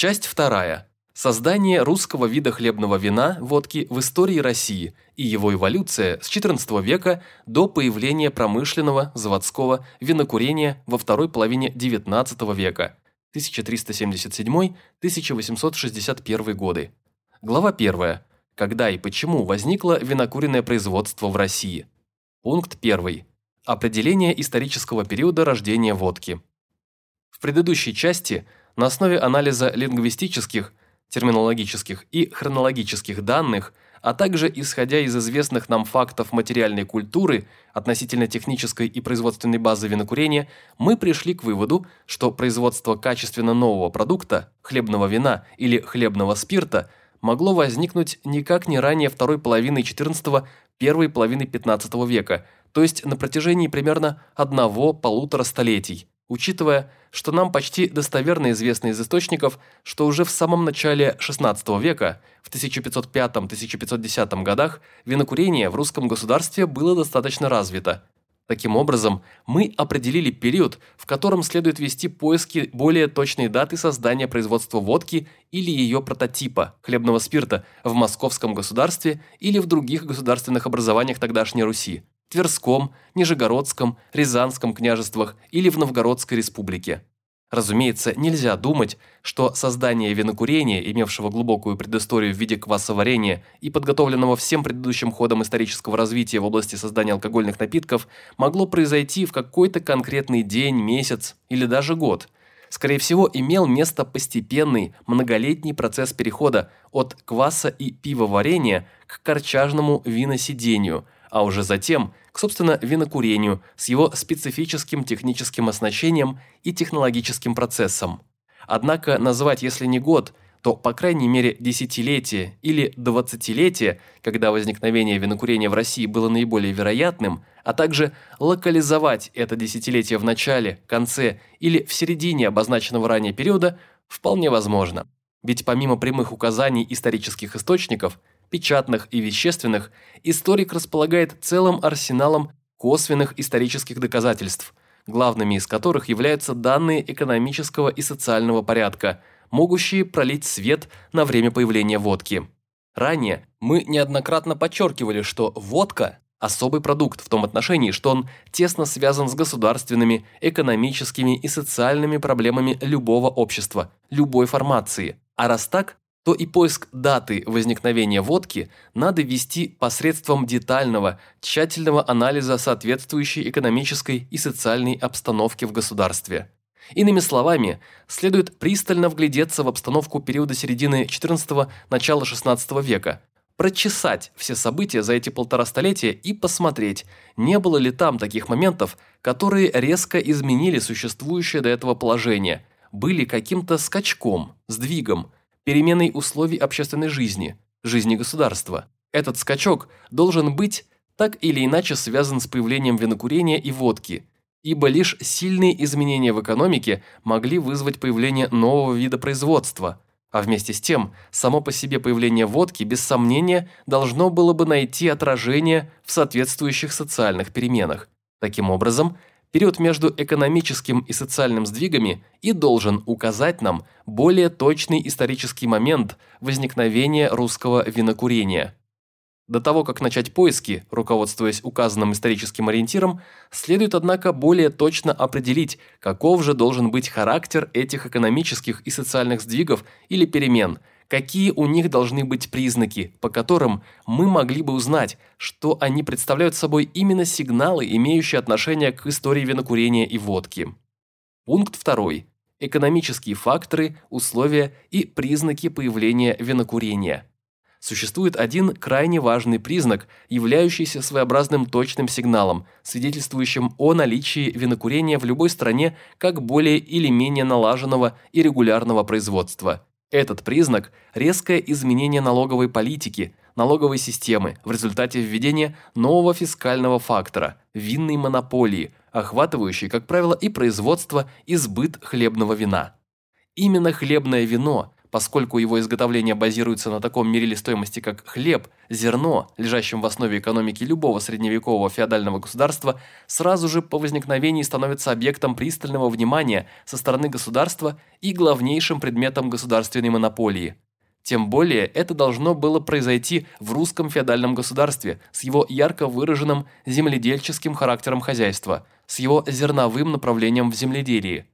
Часть вторая. Создание русского вида хлебного вина, водки в истории России и его эволюция с XIV века до появления промышленного, заводского винокурения во второй половине XIX века 1377-1861 годы. Глава 1. Когда и почему возникло винокуренное производство в России. Пункт 1. Определение исторического периода рождения водки. В предыдущей части на основе анализа лингвистических терминологических и хронологических данных, а также исходя из известных нам фактов материальной культуры относительно технической и производственной базы винокурения, мы пришли к выводу, что производство качественно нового продукта, хлебного вина или хлебного спирта, могло возникнуть никак не ранее второй половины XIV – первой половины XV века, то есть на протяжении примерно одного-полутора столетий, учитывая, что нам почти достоверно известно из источников, что уже в самом начале XVI века, в 1505-1510 годах, винокурение в русском государстве было достаточно развито. Таким образом, мы определили период, в котором следует вести поиски более точной даты создания производства водки или ее прототипа, хлебного спирта, в московском государстве или в других государственных образованиях тогдашней Руси. Тверском, Нижегородском, Рязанском княжествах или в Новгородской республике. Разумеется, нельзя думать, что создание винокурения, имевшего глубокую предысторию в виде квасоварения и подготовленного всем предыдущим ходом исторического развития в области создания алкогольных напитков, могло произойти в какой-то конкретный день, месяц или даже год. Скорее всего, имел место постепенный, многолетний процесс перехода от кваса и пивоварения к корчажному виносидению – а уже затем к, собственно, винокурению с его специфическим техническим оснащением и технологическим процессом. Однако назвать, если не год, то, по крайней мере, десятилетие или двадцатилетие, когда возникновение винокурения в России было наиболее вероятным, а также локализовать это десятилетие в начале, конце или в середине обозначенного ранее периода, вполне возможно. Ведь помимо прямых указаний исторических источников, печатных и вещественных, историк располагает целым арсеналом косвенных исторических доказательств, главными из которых являются данные экономического и социального порядка, могущие пролить свет на время появления водки. Ранее мы неоднократно подчеркивали, что водка – особый продукт в том отношении, что он тесно связан с государственными, экономическими и социальными проблемами любого общества, любой формации. А раз так, то и поиск даты возникновения водки надо вести посредством детального, тщательного анализа соответствующей экономической и социальной обстановки в государстве. Иными словами, следует пристально вглядеться в обстановку периода середины XIV – начала XVI века, прочесать все события за эти полтора столетия и посмотреть, не было ли там таких моментов, которые резко изменили существующее до этого положение, были каким-то скачком, сдвигом – переменой условий общественной жизни, жизни государства. Этот скачок должен быть так или иначе связан с появлением винокурения и водки, ибо лишь сильные изменения в экономике могли вызвать появление нового вида производства, а вместе с тем, само по себе появление водки, без сомнения, должно было бы найти отражение в соответствующих социальных переменах. Таким образом, период между экономическим и социальным сдвигами и должен указать нам более точный исторический момент возникновения русского винокурения. До того, как начать поиски, руководствуясь указанным историческим ориентиром, следует, однако, более точно определить, каков же должен быть характер этих экономических и социальных сдвигов или перемен – какие у них должны быть признаки, по которым мы могли бы узнать, что они представляют собой именно сигналы, имеющие отношение к истории винокурения и водки. Пункт 2. Экономические факторы, условия и признаки появления винокурения. Существует один крайне важный признак, являющийся своеобразным точным сигналом, свидетельствующим о наличии винокурения в любой стране как более или менее налаженного и регулярного производства – этот признак – резкое изменение налоговой политики, налоговой системы в результате введения нового фискального фактора – винной монополии, охватывающей, как правило, и производство, и сбыт хлебного вина. Именно хлебное вино Поскольку его изготовление базируется на таком мериле стоимости, как хлеб, зерно, лежащем в основе экономики любого средневекового феодального государства, сразу же по возникновении становится объектом пристального внимания со стороны государства и главнейшим предметом государственной монополии. Тем более это должно было произойти в русском феодальном государстве с его ярко выраженным земледельческим характером хозяйства, с его зерновым направлением в земледелии.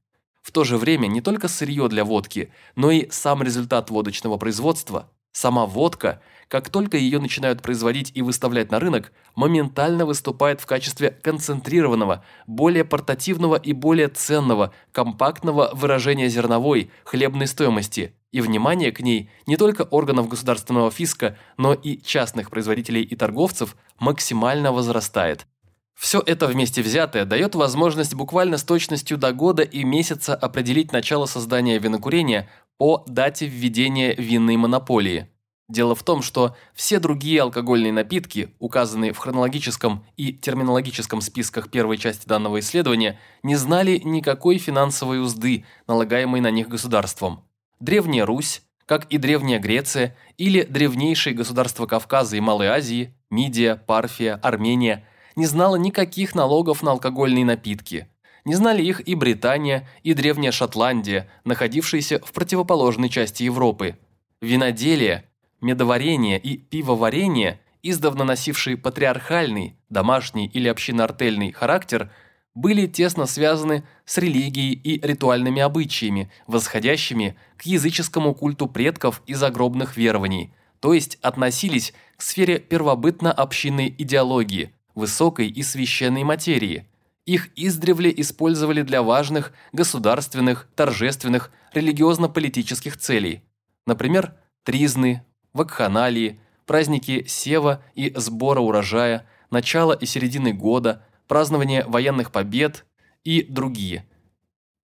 В то же время не только сырье для водки, но и сам результат водочного производства, сама водка, как только ее начинают производить и выставлять на рынок, моментально выступает в качестве концентрированного, более портативного и более ценного, компактного выражения зерновой, хлебной стоимости, и внимание к ней не только органов государственного фиска, но и частных производителей и торговцев максимально возрастает. Все это вместе взятое дает возможность буквально с точностью до года и месяца определить начало создания винокурения по дате введения винной монополии. Дело в том, что все другие алкогольные напитки, указанные в хронологическом и терминологическом списках первой части данного исследования, не знали никакой финансовой узды, налагаемой на них государством. Древняя Русь, как и Древняя Греция или древнейшие государства Кавказа и Малой Азии, Мидия, Парфия, Армения – не знала никаких налогов на алкогольные напитки. Не знали их и Британия, и Древняя Шотландия, находившиеся в противоположной части Европы. Виноделие, медоварение и пивоварение, издавна носившие патриархальный, домашний или общинно-артельный характер, были тесно связаны с религией и ритуальными обычаями, восходящими к языческому культу предков и загробных верований, то есть относились к сфере первобытно-общинной идеологии – высокой и священной материи. Их издревле использовали для важных государственных, торжественных, религиозно-политических целей. Например, тризны, вакханалии, праздники сева и сбора урожая, начало и середины года, празднование военных побед и другие.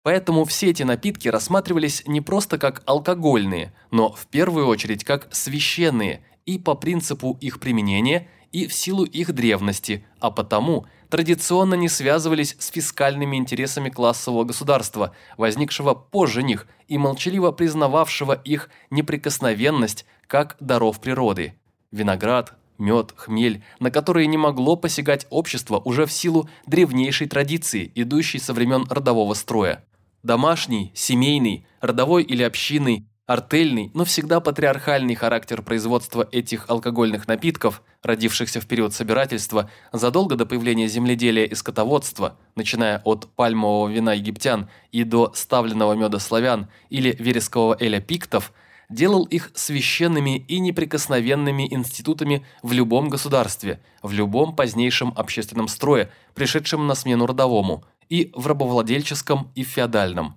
Поэтому все эти напитки рассматривались не просто как алкогольные, но в первую очередь как священные и по принципу их применения – и в силу их древности, а потому традиционно не связывались с фискальными интересами классового государства, возникшего позже них и молчаливо признававшего их неприкосновенность как даров природы. Виноград, мед, хмель, на которые не могло посягать общество уже в силу древнейшей традиции, идущей со времен родового строя. Домашний, семейный, родовой или общинный, Артельный, но всегда патриархальный характер производства этих алкогольных напитков, родившихся в период собирательства, задолго до появления земледелия и скотоводства, начиная от пальмового вина египтян и до ставленного меда славян или верескового эля пиктов, делал их священными и неприкосновенными институтами в любом государстве, в любом позднейшем общественном строе, пришедшем на смену родовому, и в рабовладельческом и феодальном.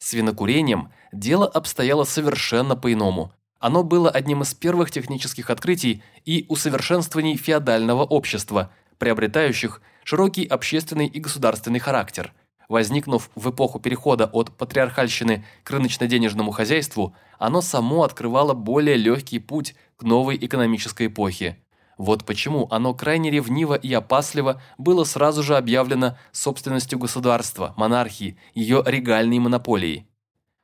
С винокурением дело обстояло совершенно по-иному. Оно было одним из первых технических открытий и усовершенствований феодального общества, приобретающих широкий общественный и государственный характер. Возникнув в эпоху перехода от патриархальщины к рыночно-денежному хозяйству, оно само открывало более легкий путь к новой экономической эпохе. Вот почему оно крайне ревниво и опасливо было сразу же объявлено собственностью государства, монархии, ее регальной монополией.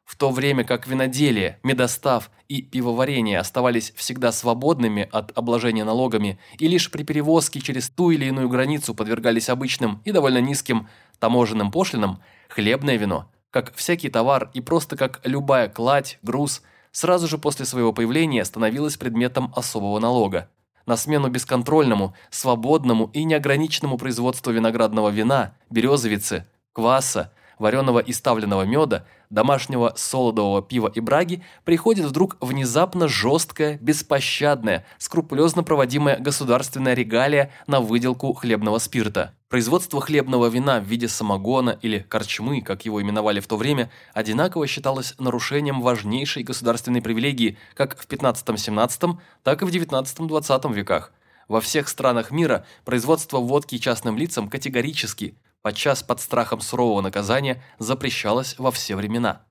В то время как виноделие, медостав и пивоварение оставались всегда свободными от обложения налогами и лишь при перевозке через ту или иную границу подвергались обычным и довольно низким таможенным пошлинам, хлебное вино, как всякий товар и просто как любая кладь, груз, сразу же после своего появления становилось предметом особого налога на смену бесконтрольному, свободному и неограниченному производству виноградного вина, березовицы, кваса, вареного и ставленного меда, домашнего солодового пива и браги приходит вдруг внезапно жесткая, беспощадная, скрупулезно проводимая государственная регалия на выделку хлебного спирта. Производство хлебного вина в виде самогона или корчмы, как его именовали в то время, одинаково считалось нарушением важнейшей государственной привилегии как в 15-17, так и в 19-20 веках. Во всех странах мира производство водки частным лицам категорически, подчас под страхом сурового наказания, запрещалось во все времена.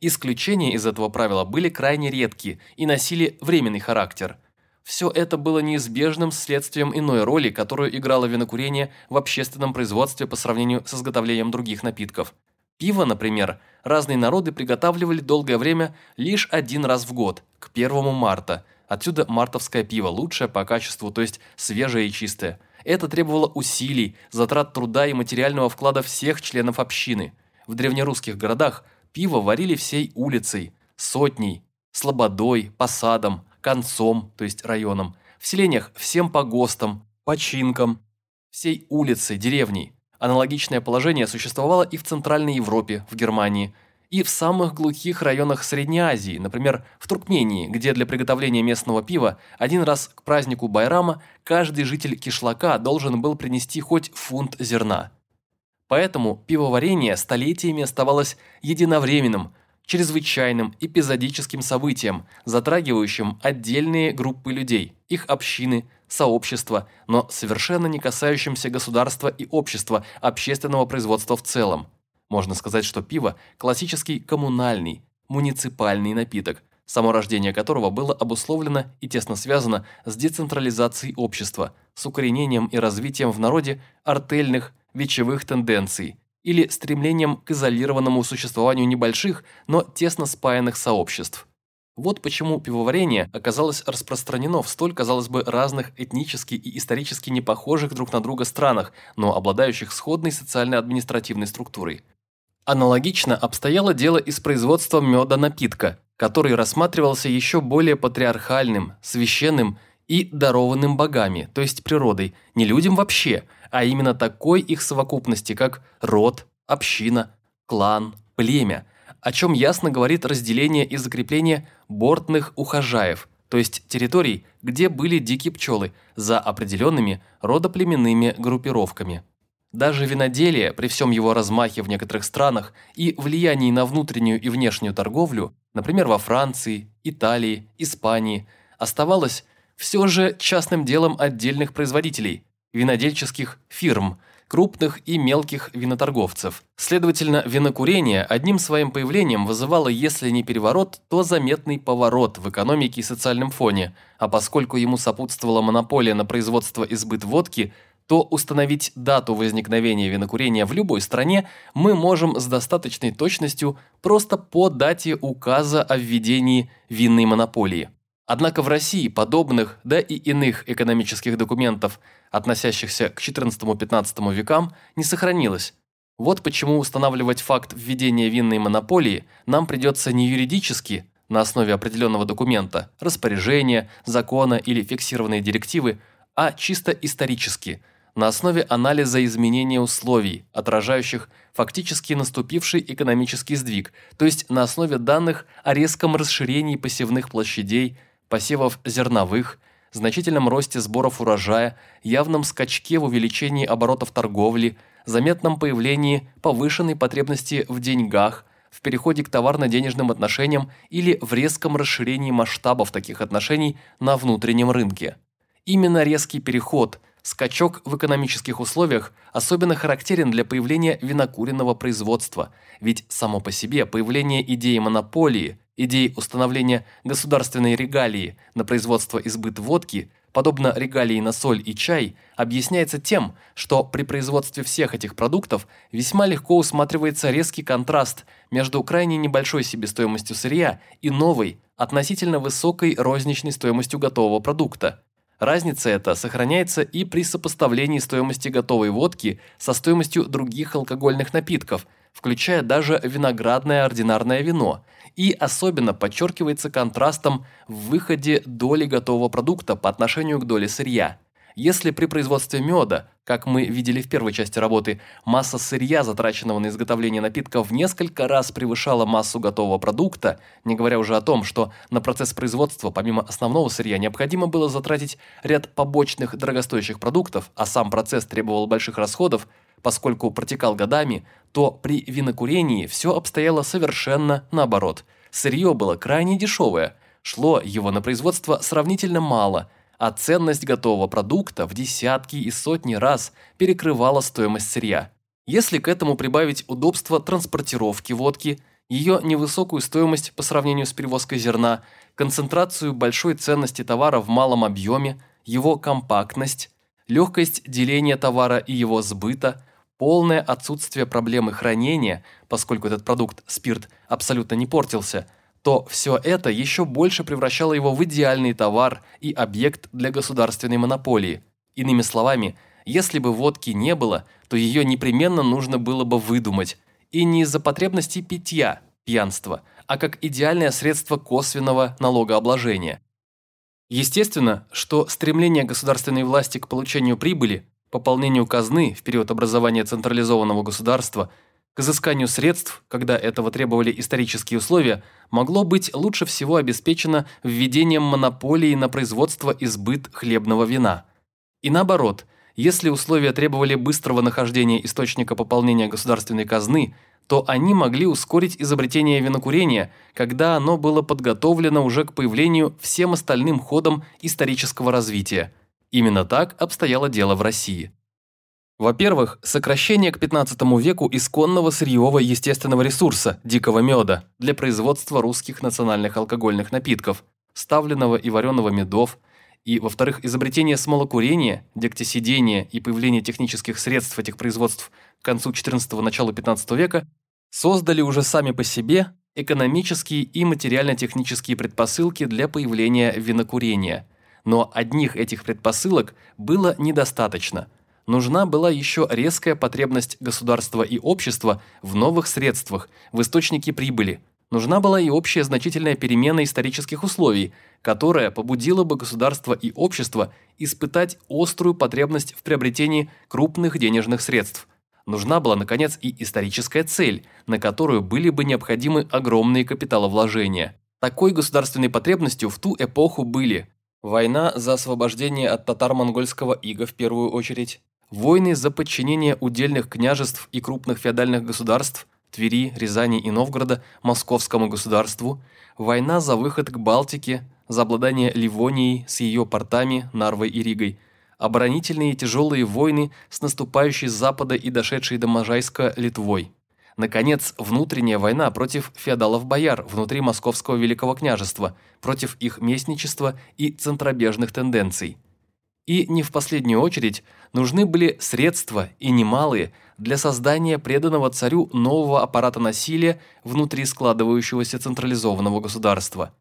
Исключения из этого правила были крайне редки и носили временный характер – все это было неизбежным следствием иной роли, которую играло винокурение в общественном производстве по сравнению с изготовлением других напитков. Пиво, например, разные народы приготавливали долгое время лишь один раз в год, к 1 марта. Отсюда мартовское пиво, лучшее по качеству, то есть свежее и чистое. Это требовало усилий, затрат труда и материального вклада всех членов общины. В древнерусских городах пиво варили всей улицей, сотней, слободой, посадом, концом, то есть районом, в селениях всем погостам, починкам, всей улицей, деревней. Аналогичное положение существовало и в Центральной Европе, в Германии, и в самых глухих районах Средней Азии, например, в Туркмении, где для приготовления местного пива один раз к празднику Байрама каждый житель кишлака должен был принести хоть фунт зерна. Поэтому пивоварение столетиями оставалось единовременным, чрезвычайным эпизодическим событием, затрагивающим отдельные группы людей, их общины, сообщества, но совершенно не касающимся государства и общества, общественного производства в целом. Можно сказать, что пиво – классический коммунальный, муниципальный напиток, само рождение которого было обусловлено и тесно связано с децентрализацией общества, с укоренением и развитием в народе артельных, вечевых тенденций или стремлением к изолированному существованию небольших, но тесно спаянных сообществ. Вот почему пивоварение оказалось распространено в столь, казалось бы, разных этнически и исторически непохожих друг на друга странах, но обладающих сходной социально-административной структурой. Аналогично обстояло дело и с производством меда-напитка, который рассматривался еще более патриархальным, священным и дарованным богами, то есть природой, не людям вообще – а именно такой их совокупности, как род, община, клан, племя, о чем ясно говорит разделение и закрепление бортных ухажаев, то есть территорий, где были дикие пчелы, за определенными родоплеменными группировками. Даже виноделие, при всем его размахе в некоторых странах и влиянии на внутреннюю и внешнюю торговлю, например, во Франции, Италии, Испании, оставалось все же частным делом отдельных производителей, винодельческих фирм, крупных и мелких виноторговцев. Следовательно, винокурение одним своим появлением вызывало, если не переворот, то заметный поворот в экономике и социальном фоне, а поскольку ему сопутствовала монополия на производство и сбыт водки, то установить дату возникновения винокурения в любой стране мы можем с достаточной точностью просто по дате указа о введении винной монополии. Однако в России подобных, да и иных экономических документов, относящихся к XIV-XV векам, не сохранилось. Вот почему устанавливать факт введения винной монополии нам придется не юридически, на основе определенного документа, распоряжения, закона или фиксированной директивы, а чисто исторически, на основе анализа изменения условий, отражающих фактически наступивший экономический сдвиг, то есть на основе данных о резком расширении посевных площадей, посевов зерновых, значительном росте сборов урожая, явном скачке в увеличении оборотов торговли, заметном появлении повышенной потребности в деньгах, в переходе к товарно-денежным отношениям или в резком расширении масштабов таких отношений на внутреннем рынке. Именно резкий переход, скачок в экономических условиях особенно характерен для появления винокуренного производства, ведь само по себе появление идеи монополии, идеи установления государственной регалии на производство и сбыт водки, подобно регалии на соль и чай, объясняется тем, что при производстве всех этих продуктов весьма легко усматривается резкий контраст между крайне небольшой себестоимостью сырья и новой, относительно высокой розничной стоимостью готового продукта. Разница эта сохраняется и при сопоставлении стоимости готовой водки со стоимостью других алкогольных напитков, включая даже виноградное ординарное вино – и особенно подчеркивается контрастом в выходе доли готового продукта по отношению к доле сырья. Если при производстве меда, как мы видели в первой части работы, масса сырья, затраченного на изготовление напитка, в несколько раз превышала массу готового продукта, не говоря уже о том, что на процесс производства помимо основного сырья необходимо было затратить ряд побочных дорогостоящих продуктов, а сам процесс требовал больших расходов, поскольку протекал годами, то при винокурении все обстояло совершенно наоборот. Сырье было крайне дешевое, шло его на производство сравнительно мало, а ценность готового продукта в десятки и сотни раз перекрывала стоимость сырья. Если к этому прибавить удобство транспортировки водки, ее невысокую стоимость по сравнению с перевозкой зерна, концентрацию большой ценности товара в малом объеме, его компактность, легкость деления товара и его сбыта – полное отсутствие проблемы хранения, поскольку этот продукт, спирт, абсолютно не портился, то все это еще больше превращало его в идеальный товар и объект для государственной монополии. Иными словами, если бы водки не было, то ее непременно нужно было бы выдумать. И не из-за потребностей питья, пьянства, а как идеальное средство косвенного налогообложения. Естественно, что стремление государственной власти к получению прибыли пополнению казны в период образования централизованного государства, к изысканию средств, когда этого требовали исторические условия, могло быть лучше всего обеспечено введением монополии на производство и сбыт хлебного вина. И наоборот, если условия требовали быстрого нахождения источника пополнения государственной казны, то они могли ускорить изобретение винокурения, когда оно было подготовлено уже к появлению всем остальным ходам исторического развития – Именно так обстояло дело в России. Во-первых, сокращение к 15 веку исконного сырьевого естественного ресурса – дикого меда для производства русских национальных алкогольных напитков, ставленного и вареного медов, и, во-вторых, изобретение смолокурения, дегтисидения и появление технических средств этих производств к концу XIV – началу XV века создали уже сами по себе экономические и материально-технические предпосылки для появления винокурения – но одних этих предпосылок было недостаточно. Нужна была еще резкая потребность государства и общества в новых средствах, в источнике прибыли. Нужна была и общая значительная перемена исторических условий, которая побудила бы государство и общество испытать острую потребность в приобретении крупных денежных средств. Нужна была, наконец, и историческая цель, на которую были бы необходимы огромные капиталовложения. Такой государственной потребностью в ту эпоху были Война за освобождение от татаро-монгольского ига в первую очередь. Войны за подчинение удельных княжеств и крупных феодальных государств Твери, Рязани и Новгорода московскому государству. Война за выход к Балтике, за обладание Ливонией с ее портами Нарвой и Ригой. Оборонительные тяжелые войны с наступающей с запада и дошедшей до Можайска Литвой. Наконец, внутренняя война против феодалов-бояр внутри Московского Великого княжества, против их местничества и центробежных тенденций. И не в последнюю очередь нужны были средства, и немалые, для создания преданного царю нового аппарата насилия внутри складывающегося централизованного государства.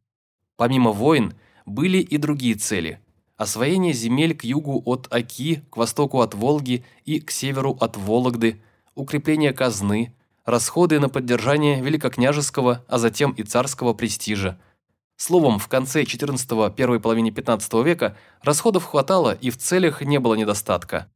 Помимо войн, были и другие цели – освоение земель к югу от Оки, к востоку от Волги и к северу от Вологды, укрепление казны, расходы на поддержание великокняжеского, а затем и царского престижа. Словом, в конце XIV – первой половине XV века расходов хватало и в целях не было недостатка.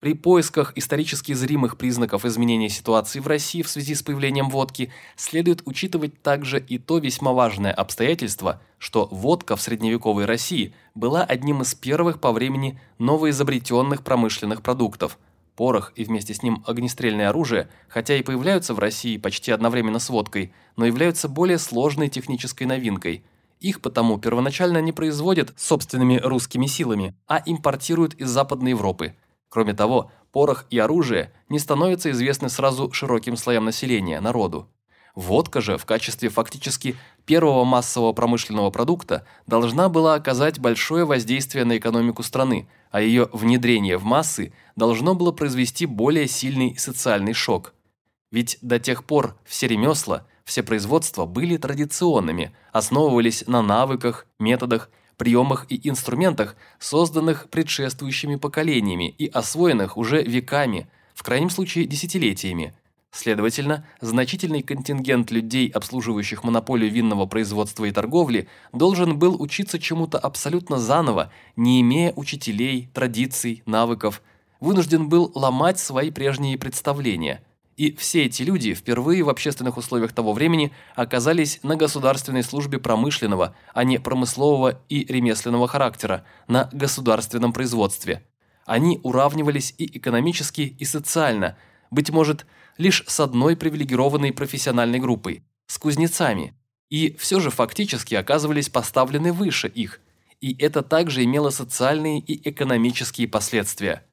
При поисках исторически зримых признаков изменения ситуации в России в связи с появлением водки следует учитывать также и то весьма важное обстоятельство, что водка в средневековой России была одним из первых по времени новоизобретенных промышленных продуктов – порох и вместе с ним огнестрельное оружие, хотя и появляются в России почти одновременно с водкой, но являются более сложной технической новинкой. Их потому первоначально не производят собственными русскими силами, а импортируют из Западной Европы. Кроме того, порох и оружие не становятся известны сразу широким слоям населения, народу. Водка же в качестве фактически первого массового промышленного продукта должна была оказать большое воздействие на экономику страны, а ее внедрение в массы должно было произвести более сильный социальный шок. Ведь до тех пор все ремесла, все производства были традиционными, основывались на навыках, методах, приемах и инструментах, созданных предшествующими поколениями и освоенных уже веками, в крайнем случае десятилетиями – Следовательно, значительный контингент людей, обслуживающих монополию винного производства и торговли, должен был учиться чему-то абсолютно заново, не имея учителей, традиций, навыков, вынужден был ломать свои прежние представления. И все эти люди впервые в общественных условиях того времени оказались на государственной службе промышленного, а не промыслового и ремесленного характера, на государственном производстве. Они уравнивались и экономически, и социально, быть может, лишь с одной привилегированной профессиональной группой – с кузнецами, и все же фактически оказывались поставлены выше их, и это также имело социальные и экономические последствия.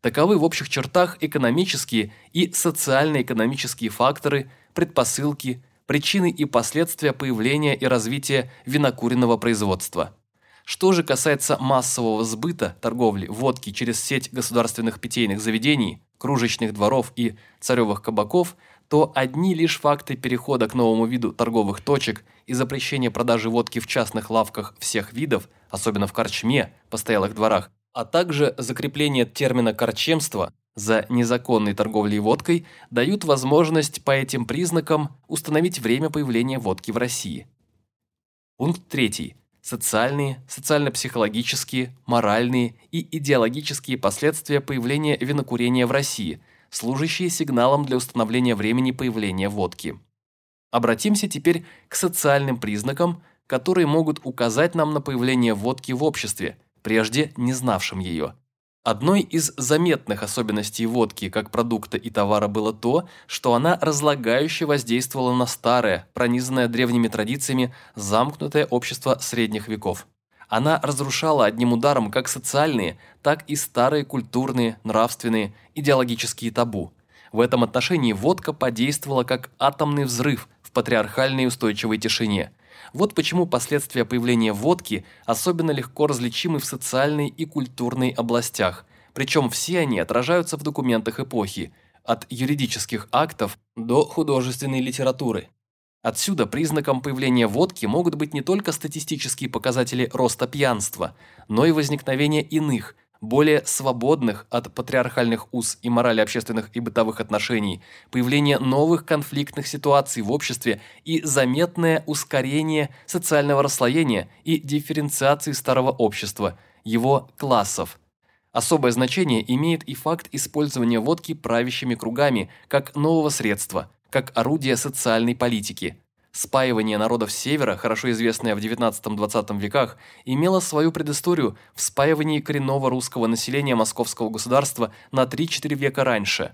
Таковы в общих чертах экономические и социально-экономические факторы, предпосылки, причины и последствия появления и развития винокуренного производства. Что же касается массового сбыта торговли водки через сеть государственных питейных заведений – кружечных дворов и царевых кабаков, то одни лишь факты перехода к новому виду торговых точек и запрещения продажи водки в частных лавках всех видов, особенно в корчме, постоялых дворах, а также закрепление термина «корчемство» за незаконной торговлей водкой дают возможность по этим признакам установить время появления водки в России. Пункт 3. Социальные, социально-психологические, моральные и идеологические последствия появления винокурения в России, служащие сигналом для установления времени появления водки. Обратимся теперь к социальным признакам, которые могут указать нам на появление водки в обществе – прежде не знавшим ее. Одной из заметных особенностей водки как продукта и товара было то, что она разлагающе воздействовала на старое, пронизанное древними традициями, замкнутое общество средних веков. Она разрушала одним ударом как социальные, так и старые культурные, нравственные, идеологические табу. В этом отношении водка подействовала как атомный взрыв в патриархальной устойчивой тишине – вот почему последствия появления водки особенно легко различимы в социальной и культурной областях, причем все они отражаются в документах эпохи, от юридических актов до художественной литературы. Отсюда признаком появления водки могут быть не только статистические показатели роста пьянства, но и возникновение иных – более свободных от патриархальных уз и морали общественных и бытовых отношений, появление новых конфликтных ситуаций в обществе и заметное ускорение социального расслоения и дифференциации старого общества, его классов. Особое значение имеет и факт использования водки правящими кругами как нового средства, как орудия социальной политики – Спаивание народов Севера, хорошо известное в XIX-XX веках, имело свою предысторию в спаивании коренного русского населения московского государства на 3-4 века раньше.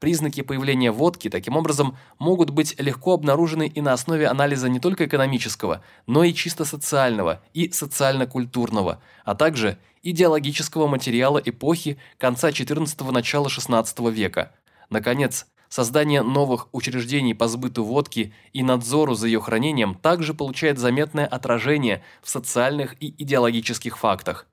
Признаки появления водки, таким образом, могут быть легко обнаружены и на основе анализа не только экономического, но и чисто социального и социально-культурного, а также идеологического материала эпохи конца XIV – начала XVI века. Наконец, Создание новых учреждений по сбыту водки и надзору за ее хранением также получает заметное отражение в социальных и идеологических фактах.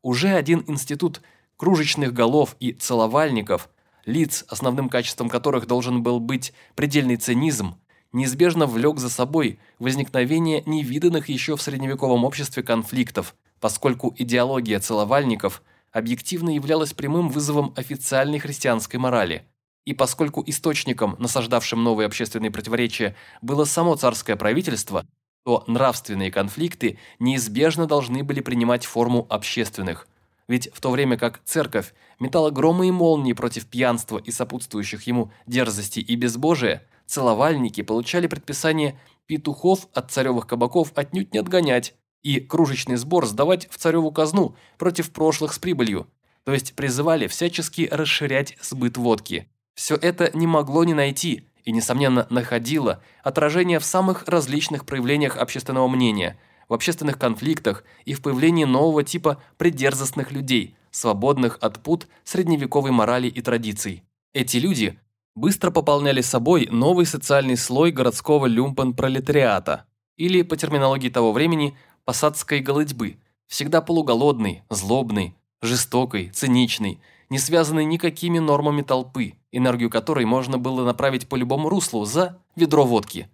Уже один институт кружечных голов и целовальников, лиц, основным качеством которых должен был быть предельный цинизм, неизбежно влек за собой возникновение невиданных еще в средневековом обществе конфликтов, поскольку идеология целовальников объективно являлась прямым вызовом официальной христианской морали – и поскольку источником, насаждавшим новые общественные противоречия, было само царское правительство, то нравственные конфликты неизбежно должны были принимать форму общественных. Ведь в то время как церковь метала громы и молнии против пьянства и сопутствующих ему дерзости и безбожия, целовальники получали предписание петухов от царевых кабаков отнюдь не отгонять и кружечный сбор сдавать в цареву казну против прошлых с прибылью, то есть призывали всячески расширять сбыт водки. Все это не могло не найти и, несомненно, находило отражение в самых различных проявлениях общественного мнения, в общественных конфликтах и в появлении нового типа придерзостных людей, свободных от пут средневековой морали и традиций. Эти люди быстро пополняли собой новый социальный слой городского люмпен-пролетариата, или, по терминологии того времени, посадской голодьбы, всегда полуголодный, злобный, жестокой, циничный, не связанный никакими нормами толпы, энергию которой можно было направить по любому руслу за ведро водки.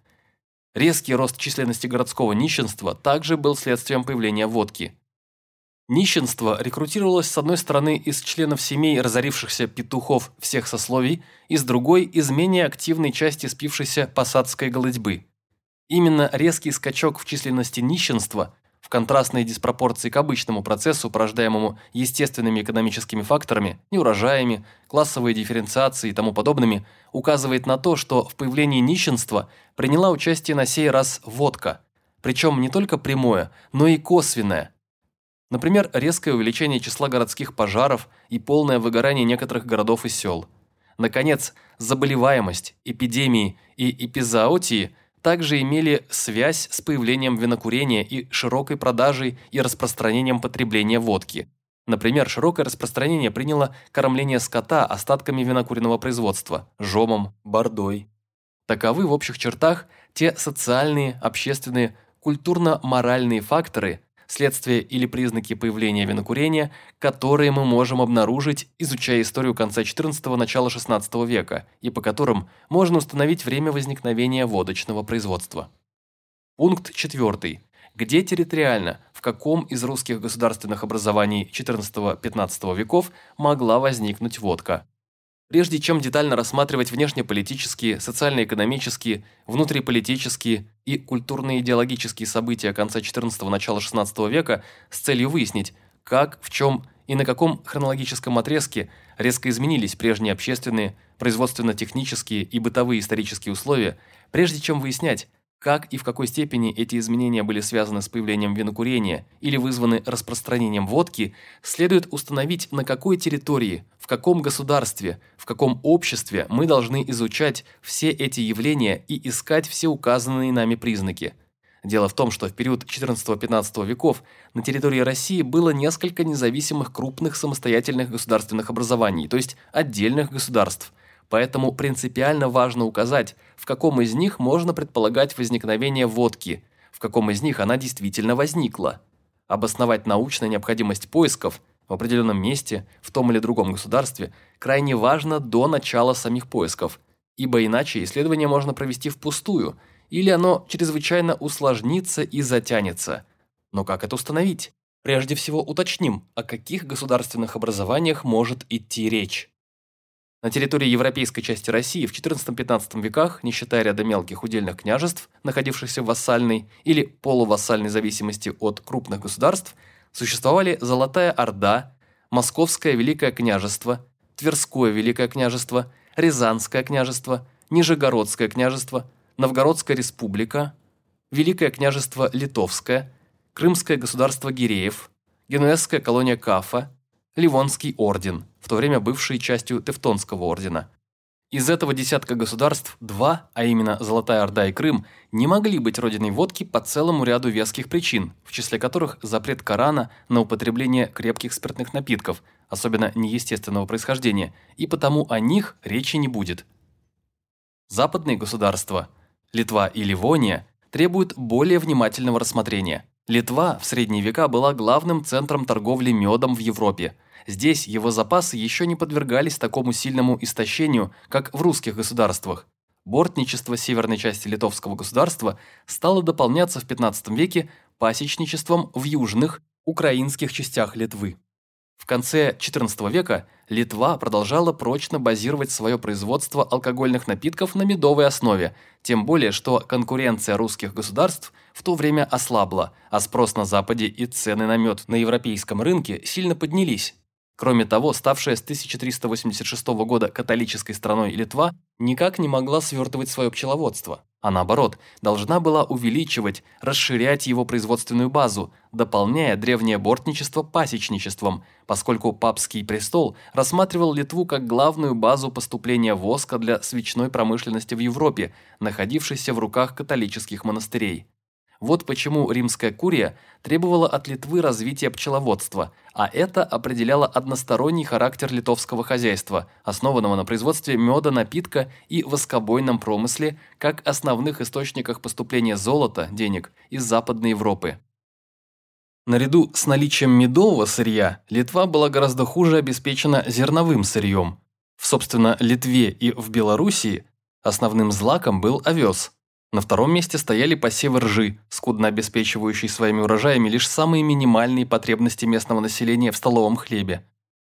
Резкий рост численности городского нищенства также был следствием появления водки. Нищенство рекрутировалось с одной стороны из членов семей разорившихся петухов всех сословий, и с другой – из менее активной части спившейся посадской голодьбы. Именно резкий скачок в численности нищенства в контрастной диспропорции к обычному процессу, порождаемому естественными экономическими факторами, неурожаями, классовой дифференциацией и тому подобными, указывает на то, что в появлении нищенства приняла участие на сей раз водка, причем не только прямое, но и косвенное. Например, резкое увеличение числа городских пожаров и полное выгорание некоторых городов и сел. Наконец, заболеваемость, эпидемии и эпизоотии – также имели связь с появлением винокурения и широкой продажей и распространением потребления водки. Например, широкое распространение приняло кормление скота остатками винокуренного производства – жомом, бордой. Таковы в общих чертах те социальные, общественные, культурно-моральные факторы, следствие или признаки появления винокурения, которые мы можем обнаружить, изучая историю конца XIV – начала XVI века, и по которым можно установить время возникновения водочного производства. Пункт 4. Где территориально, в каком из русских государственных образований XIV-XV веков могла возникнуть водка? Прежде чем детально рассматривать внешнеполитические, социально-экономические, внутриполитические и культурно-идеологические события конца XIV – начала XVI века с целью выяснить, как, в чем и на каком хронологическом отрезке резко изменились прежние общественные, производственно-технические и бытовые исторические условия, прежде чем выяснять, как и в какой степени эти изменения были связаны с появлением винокурения или вызваны распространением водки, следует установить, на какой территории, в каком государстве, в каком обществе мы должны изучать все эти явления и искать все указанные нами признаки. Дело в том, что в период XIV-XV веков на территории России было несколько независимых крупных самостоятельных государственных образований, то есть отдельных государств – Поэтому принципиально важно указать, в каком из них можно предполагать возникновение водки, в каком из них она действительно возникла. Обосновать научную необходимость поисков в определенном месте, в том или другом государстве, крайне важно до начала самих поисков, ибо иначе исследование можно провести впустую, или оно чрезвычайно усложнится и затянется. Но как это установить? Прежде всего уточним, о каких государственных образованиях может идти речь. На территории европейской части России в XIV-XV веках, не считая ряда мелких удельных княжеств, находившихся в вассальной или полувассальной зависимости от крупных государств, существовали Золотая Орда, Московское Великое княжество, Тверское Великое княжество, Рязанское княжество, Нижегородское княжество, Новгородская республика, Великое княжество Литовское, Крымское государство Гиреев, Генуэзская колония Кафа, Ливонский орден, в то время бывший частью Тевтонского ордена. Из этого десятка государств два, а именно Золотая Орда и Крым, не могли быть родиной водки по целому ряду веских причин, в числе которых запрет Корана на употребление крепких спиртных напитков, особенно неестественного происхождения, и потому о них речи не будет. Западные государства, Литва и Ливония, требуют более внимательного рассмотрения. Литва в средние века была главным центром торговли медом в Европе – Здесь его запасы еще не подвергались такому сильному истощению, как в русских государствах. Бортничество северной части литовского государства стало дополняться в 15 веке пасечничеством в южных, украинских частях Литвы. В конце XIV века Литва продолжала прочно базировать свое производство алкогольных напитков на медовой основе, тем более что конкуренция русских государств в то время ослабла, а спрос на Западе и цены на мед на европейском рынке сильно поднялись. Кроме того, ставшая с 1386 года католической страной Литва никак не могла свертывать свое пчеловодство, а наоборот, должна была увеличивать, расширять его производственную базу, дополняя древнее бортничество пасечничеством, поскольку папский престол рассматривал Литву как главную базу поступления воска для свечной промышленности в Европе, находившейся в руках католических монастырей. Вот почему римская курия требовала от Литвы развития пчеловодства, а это определяло односторонний характер литовского хозяйства, основанного на производстве меда, напитка и воскобойном промысле, как основных источниках поступления золота, денег, из Западной Европы. Наряду с наличием медового сырья, Литва была гораздо хуже обеспечена зерновым сырьем. В, собственно, Литве и в Белоруссии основным злаком был овес – на втором месте стояли посевы ржи, скудно обеспечивающие своими урожаями лишь самые минимальные потребности местного населения в столовом хлебе.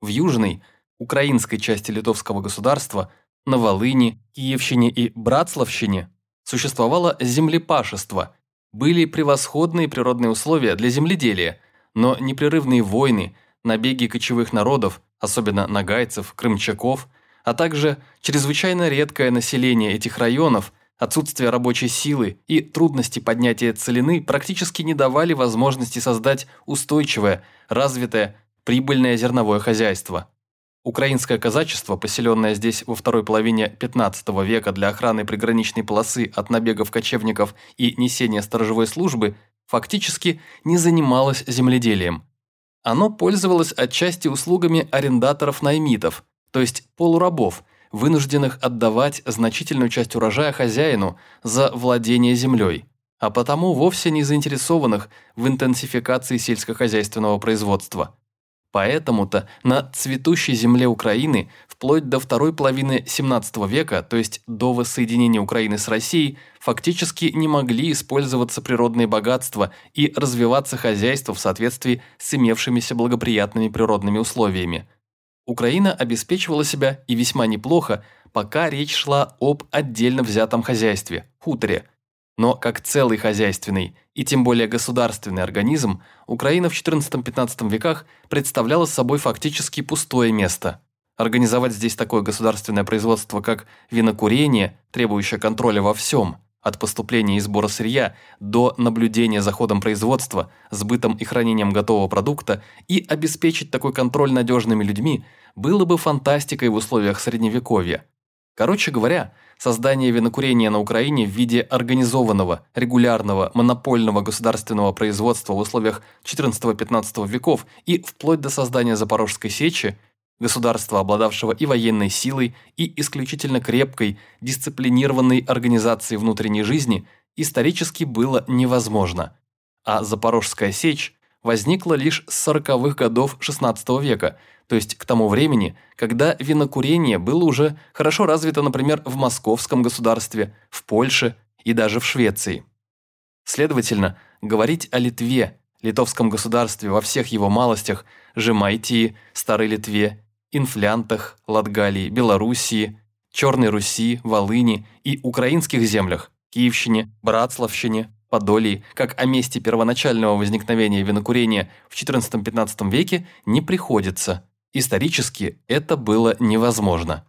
В южной, украинской части литовского государства, на Волыни, Киевщине и Братславщине существовало землепашество, были превосходные природные условия для земледелия, но непрерывные войны, набеги кочевых народов, особенно нагайцев, крымчаков, а также чрезвычайно редкое население этих районов – Отсутствие рабочей силы и трудности поднятия целины практически не давали возможности создать устойчивое, развитое, прибыльное зерновое хозяйство. Украинское казачество, поселенное здесь во второй половине 15 века для охраны приграничной полосы от набегов кочевников и несения сторожевой службы, фактически не занималось земледелием. Оно пользовалось отчасти услугами арендаторов-наймитов, то есть полурабов – вынужденных отдавать значительную часть урожая хозяину за владение землей. а потому вовсе не заинтересованных в интенсификации сельскохозяйственного производства. Поэтому-то на цветущей земле Украины вплоть до второй половины 17 века, то есть до воссоединения Украины с Россией, фактически не могли использоваться природные богатства и развиваться хозяйство в соответствии с имевшимися благоприятными природными условиями. Украина обеспечивала себя и весьма неплохо, пока речь шла об отдельно взятом хозяйстве – хуторе. Но как целый хозяйственный и тем более государственный организм, Украина в XIV-XV веках представляла собой фактически пустое место. Организовать здесь такое государственное производство, как винокурение, требующее контроля во всем, от поступления и сбора сырья до наблюдения за ходом производства, сбытом и хранением готового продукта и обеспечить такой контроль надежными людьми, было бы фантастикой в условиях Средневековья. Короче говоря, создание винокурения на Украине в виде организованного, регулярного, монопольного государственного производства в условиях XIV-XV веков и вплоть до создания Запорожской сечи, государства, обладавшего и военной силой, и исключительно крепкой, дисциплинированной организацией внутренней жизни, исторически было невозможно. А Запорожская сечь возникла лишь с 40-х годов XVI века – то есть к тому времени, когда винокурение было уже хорошо развито, например, в Московском государстве, в Польше и даже в Швеции. Следовательно, говорить о Литве, литовском государстве во всех его малостях, Жемайтии, Старой Литве, Инфлянтах, Латгалии, Белоруссии, Черной Руси, Волыни и украинских землях, Киевщине, Братславщине, Подолии, как о месте первоначального возникновения винокурения в XIV-XV веке, не приходится – Исторически это было невозможно.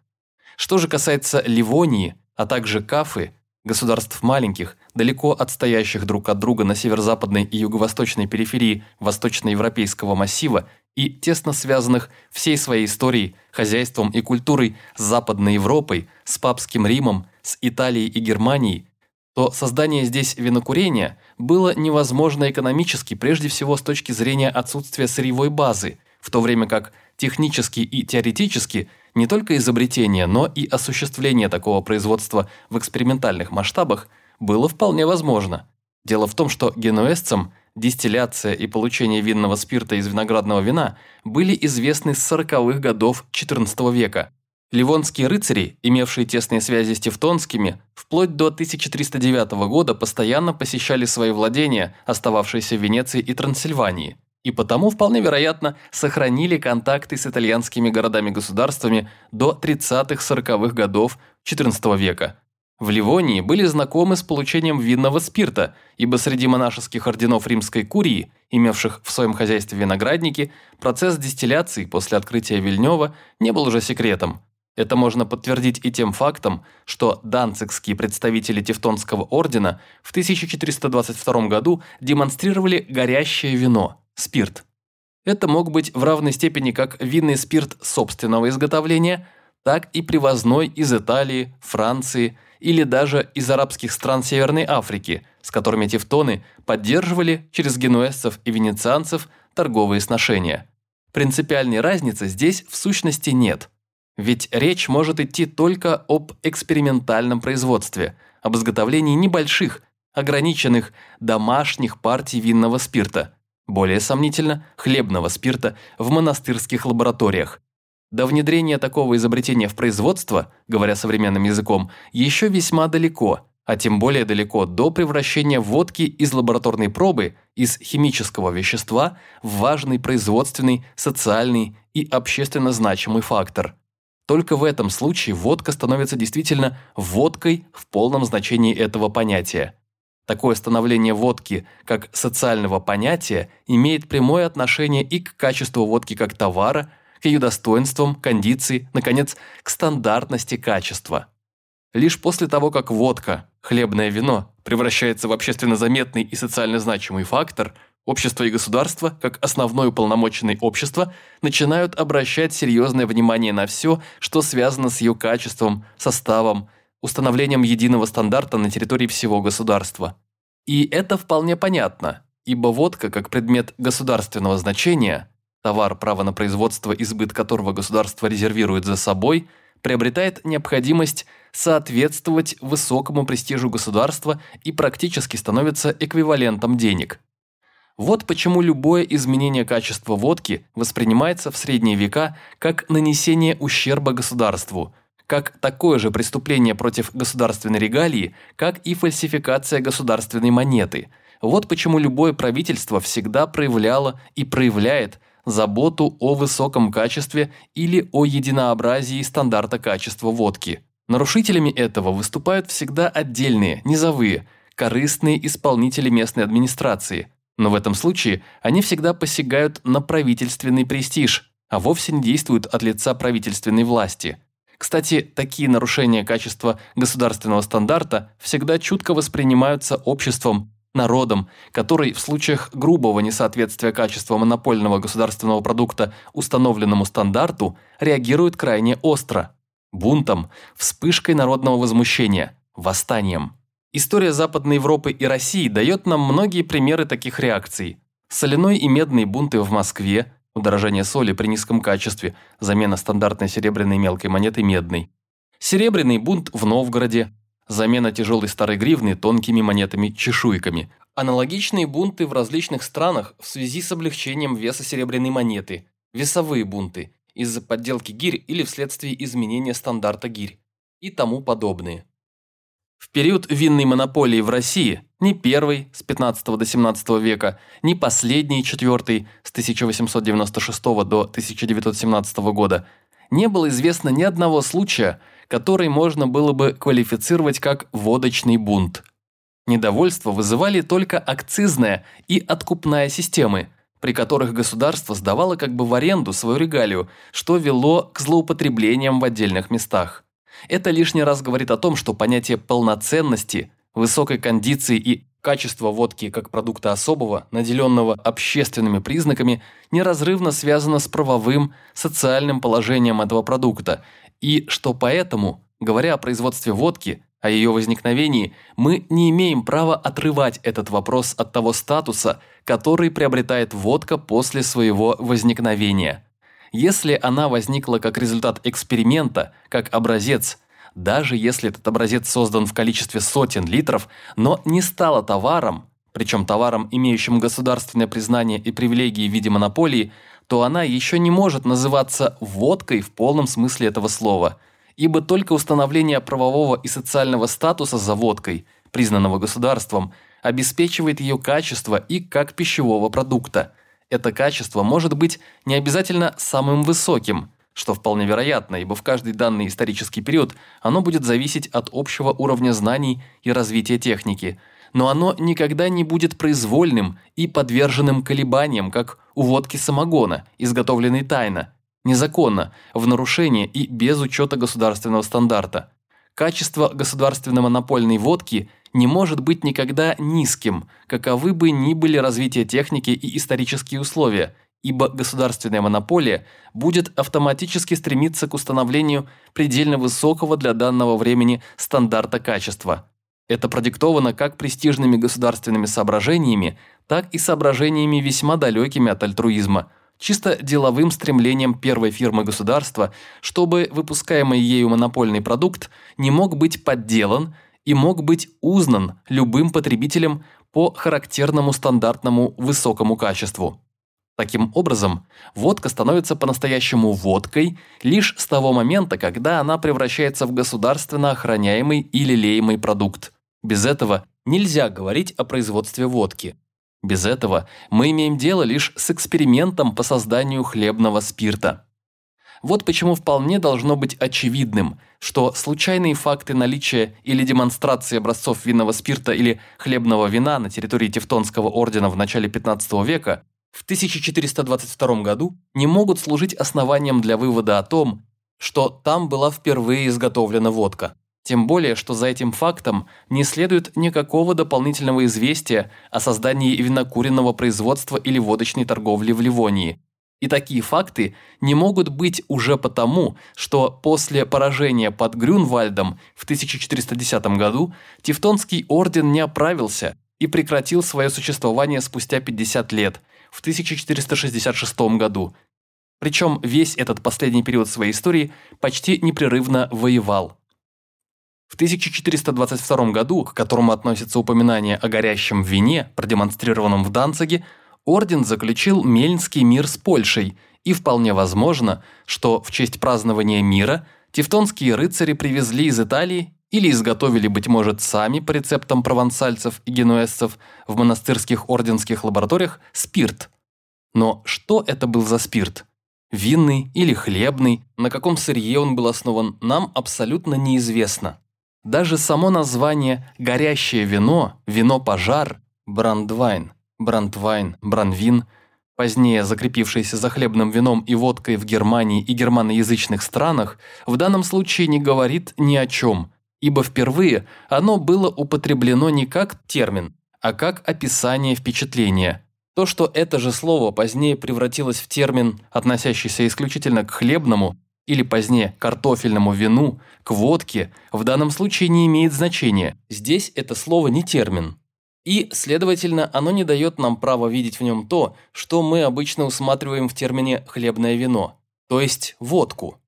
Что же касается Ливонии, а также Кафы, государств маленьких, далеко отстоящих друг от друга на северо-западной и юго-восточной периферии восточноевропейского массива и тесно связанных всей своей историей, хозяйством и культурой с Западной Европой, с Папским Римом, с Италией и Германией, то создание здесь винокурения было невозможно экономически, прежде всего с точки зрения отсутствия сырьевой базы, в то время как Технически и теоретически не только изобретение, но и осуществление такого производства в экспериментальных масштабах было вполне возможно. Дело в том, что генуэзцам дистилляция и получение винного спирта из виноградного вина были известны с 40-х годов XIV века. Ливонские рыцари, имевшие тесные связи с тевтонскими, вплоть до 1309 года постоянно посещали свои владения, остававшиеся в Венеции и Трансильвании и потому, вполне вероятно, сохранили контакты с итальянскими городами-государствами до 30-40-х годов XIV века. В Ливонии были знакомы с получением винного спирта, ибо среди монашеских орденов римской курии, имевших в своем хозяйстве виноградники, процесс дистилляции после открытия Вильнева не был уже секретом. Это можно подтвердить и тем фактом, что данцигские представители Тевтонского ордена в 1422 году демонстрировали горящее вино – спирт. Это мог быть в равной степени как винный спирт собственного изготовления, так и привозной из Италии, Франции или даже из арабских стран Северной Африки, с которыми тевтоны поддерживали через генуэзцев и венецианцев торговые сношения. Принципиальной разницы здесь в сущности нет. Ведь речь может идти только об экспериментальном производстве, об изготовлении небольших, ограниченных домашних партий винного спирта – более сомнительно, хлебного спирта в монастырских лабораториях. До внедрения такого изобретения в производство, говоря современным языком, еще весьма далеко, а тем более далеко до превращения водки из лабораторной пробы, из химического вещества, в важный производственный, социальный и общественно значимый фактор. Только в этом случае водка становится действительно водкой в полном значении этого понятия. Такое становление водки как социального понятия имеет прямое отношение и к качеству водки как товара, к ее достоинствам, кондиции, наконец, к стандартности качества. Лишь после того, как водка, хлебное вино, превращается в общественно заметный и социально значимый фактор, общество и государство, как основное уполномоченное общество, начинают обращать серьезное внимание на все, что связано с ее качеством, составом, установлением единого стандарта на территории всего государства. И это вполне понятно, ибо водка как предмет государственного значения, товар, право на производство и сбыт которого государство резервирует за собой, приобретает необходимость соответствовать высокому престижу государства и практически становится эквивалентом денег. Вот почему любое изменение качества водки воспринимается в средние века как нанесение ущерба государству, как такое же преступление против государственной регалии, как и фальсификация государственной монеты. Вот почему любое правительство всегда проявляло и проявляет заботу о высоком качестве или о единообразии стандарта качества водки. Нарушителями этого выступают всегда отдельные, низовые, корыстные исполнители местной администрации. Но в этом случае они всегда посягают на правительственный престиж, а вовсе не действуют от лица правительственной власти. Кстати, такие нарушения качества государственного стандарта всегда чутко воспринимаются обществом, народом, который в случаях грубого несоответствия качества монопольного государственного продукта установленному стандарту реагирует крайне остро бунтом, вспышкой народного возмущения, восстанием. История Западной Европы и России дает нам многие примеры таких реакций. Соляной и медный бунты в Москве, удорожание соли при низком качестве, замена стандартной серебряной мелкой монеты медной. Серебряный бунт в Новгороде, замена тяжелой старой гривны тонкими монетами-чешуйками. Аналогичные бунты в различных странах в связи с облегчением веса серебряной монеты, весовые бунты, из-за подделки гирь или вследствие изменения стандарта гирь и тому подобные. В период винной монополии в России ни первый с 15 до 17 века, ни последний четвертый с 1896 до 1917 года не было известно ни одного случая, который можно было бы квалифицировать как водочный бунт. Недовольство вызывали только акцизная и откупная системы – при которых государство сдавало как бы в аренду свою регалию, что вело к злоупотреблениям в отдельных местах. Это лишний раз говорит о том, что понятие полноценности, высокой кондиции и качества водки как продукта особого, наделенного общественными признаками, неразрывно связано с правовым, социальным положением этого продукта, и что поэтому, говоря о производстве водки, о ее возникновении, мы не имеем права отрывать этот вопрос от того статуса, который приобретает водка после своего возникновения. Если она возникла как результат эксперимента, как образец, даже если этот образец создан в количестве сотен литров, но не стала товаром, причем товаром, имеющим государственное признание и привилегии в виде монополии, то она еще не может называться водкой в полном смысле этого слова – ибо только установление правового и социального статуса за водкой, признанного государством, обеспечивает ее качество и как пищевого продукта. Это качество может быть не обязательно самым высоким, что вполне вероятно, ибо в каждый данный исторический период оно будет зависеть от общего уровня знаний и развития техники, но оно никогда не будет произвольным и подверженным колебаниям, как у водки самогона, изготовленной тайно, незаконно, в нарушение и без учета государственного стандарта. Качество государственно-монопольной водки не может быть никогда низким, каковы бы ни были развитие техники и исторические условия, ибо государственная монополия будет автоматически стремиться к установлению предельно высокого для данного времени стандарта качества. Это продиктовано как престижными государственными соображениями, так и соображениями весьма далекими от альтруизма – чисто деловым стремлением первой фирмы государства, чтобы выпускаемый ею монопольный продукт не мог быть подделан и мог быть узнан любым потребителем по характерному стандартному высокому качеству. Таким образом, водка становится по-настоящему водкой лишь с того момента, когда она превращается в государственно охраняемый и лелеемый продукт. Без этого нельзя говорить о производстве водки. Без этого мы имеем дело лишь с экспериментом по созданию хлебного спирта. Вот почему вполне должно быть очевидным, что случайные факты наличия или демонстрации образцов винного спирта или хлебного вина на территории Тевтонского ордена в начале 15 века в 1422 году не могут служить основанием для вывода о том, что там была впервые изготовлена водка. Тем более, что за этим фактом не следует никакого дополнительного известия о создании винокуренного производства или водочной торговли в Ливонии. И такие факты не могут быть уже потому, что после поражения под Грюнвальдом в 1410 году Тевтонский орден не оправился и прекратил свое существование спустя 50 лет, в 1466 году. Причем весь этот последний период своей истории почти непрерывно воевал. В 1422 году, к которому относится упоминание о горящем вине, продемонстрированном в Данциге, орден заключил Мельнский мир с Польшей, и вполне возможно, что в честь празднования мира тевтонские рыцари привезли из Италии или изготовили, быть может, сами по рецептам провансальцев и генуэзцев в монастырских орденских лабораториях спирт. Но что это был за спирт? Винный или хлебный, на каком сырье он был основан, нам абсолютно неизвестно. Даже само название «горящее вино», «вино-пожар», «брандвайн», «брандвайн», «бранвин», позднее закрепившееся за хлебным вином и водкой в Германии и германоязычных странах, в данном случае не говорит ни о чем, ибо впервые оно было употреблено не как термин, а как описание впечатления. То, что это же слово позднее превратилось в термин, относящийся исключительно к хлебному, или позднее картофельному вину, к водке, в данном случае не имеет значения. Здесь это слово не термин. И, следовательно, оно не дает нам права видеть в нем то, что мы обычно усматриваем в термине «хлебное вино», то есть водку.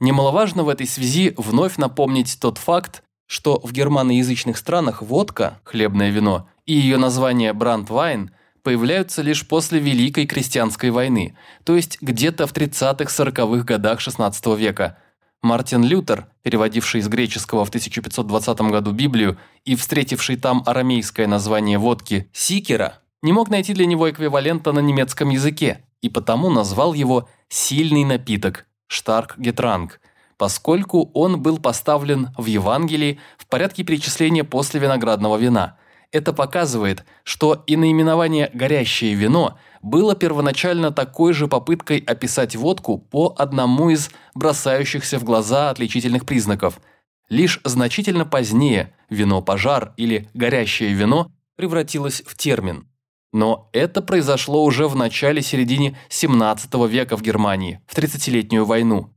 Немаловажно в этой связи вновь напомнить тот факт, что в германоязычных странах водка, хлебное вино, и ее название брандвайн появляются лишь после Великой крестьянской войны, то есть где-то в 30-40-х годах XVI века. Мартин Лютер, переводивший из греческого в 1520 году Библию и встретивший там арамейское название водки «сикера», не мог найти для него эквивалента на немецком языке и потому назвал его «сильный напиток», Штарк Гетранг, поскольку он был поставлен в Евангелии в порядке перечисления после виноградного вина. Это показывает, что и наименование «горящее вино» было первоначально такой же попыткой описать водку по одному из бросающихся в глаза отличительных признаков. Лишь значительно позднее «вино-пожар» или «горящее вино» превратилось в термин. Но это произошло уже в начале-середине 17 века в Германии, в 30-летнюю войну.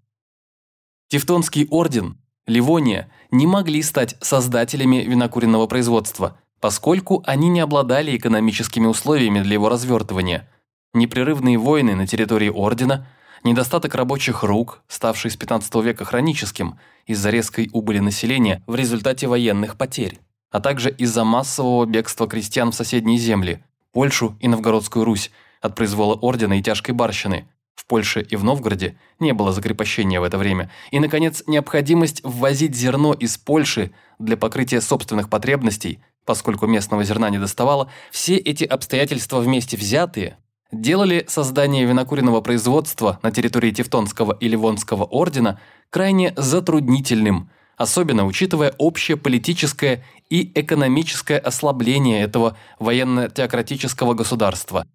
Тевтонский орден, Ливония не могли стать создателями винокуренного производства, поскольку они не обладали экономическими условиями для его развертывания. Непрерывные войны на территории ордена, недостаток рабочих рук, ставший с 15 века хроническим из-за резкой убыли населения в результате военных потерь, а также из-за массового бегства крестьян в соседние земли – Польшу и Новгородскую Русь от произвола ордена и тяжкой барщины. В Польше и в Новгороде не было закрепощения в это время. И, наконец, необходимость ввозить зерно из Польши для покрытия собственных потребностей, поскольку местного зерна не доставало, все эти обстоятельства вместе взятые делали создание винокуренного производства на территории Тевтонского и Ливонского ордена крайне затруднительным – особенно учитывая общее политическое и экономическое ослабление этого военно-теократического государства.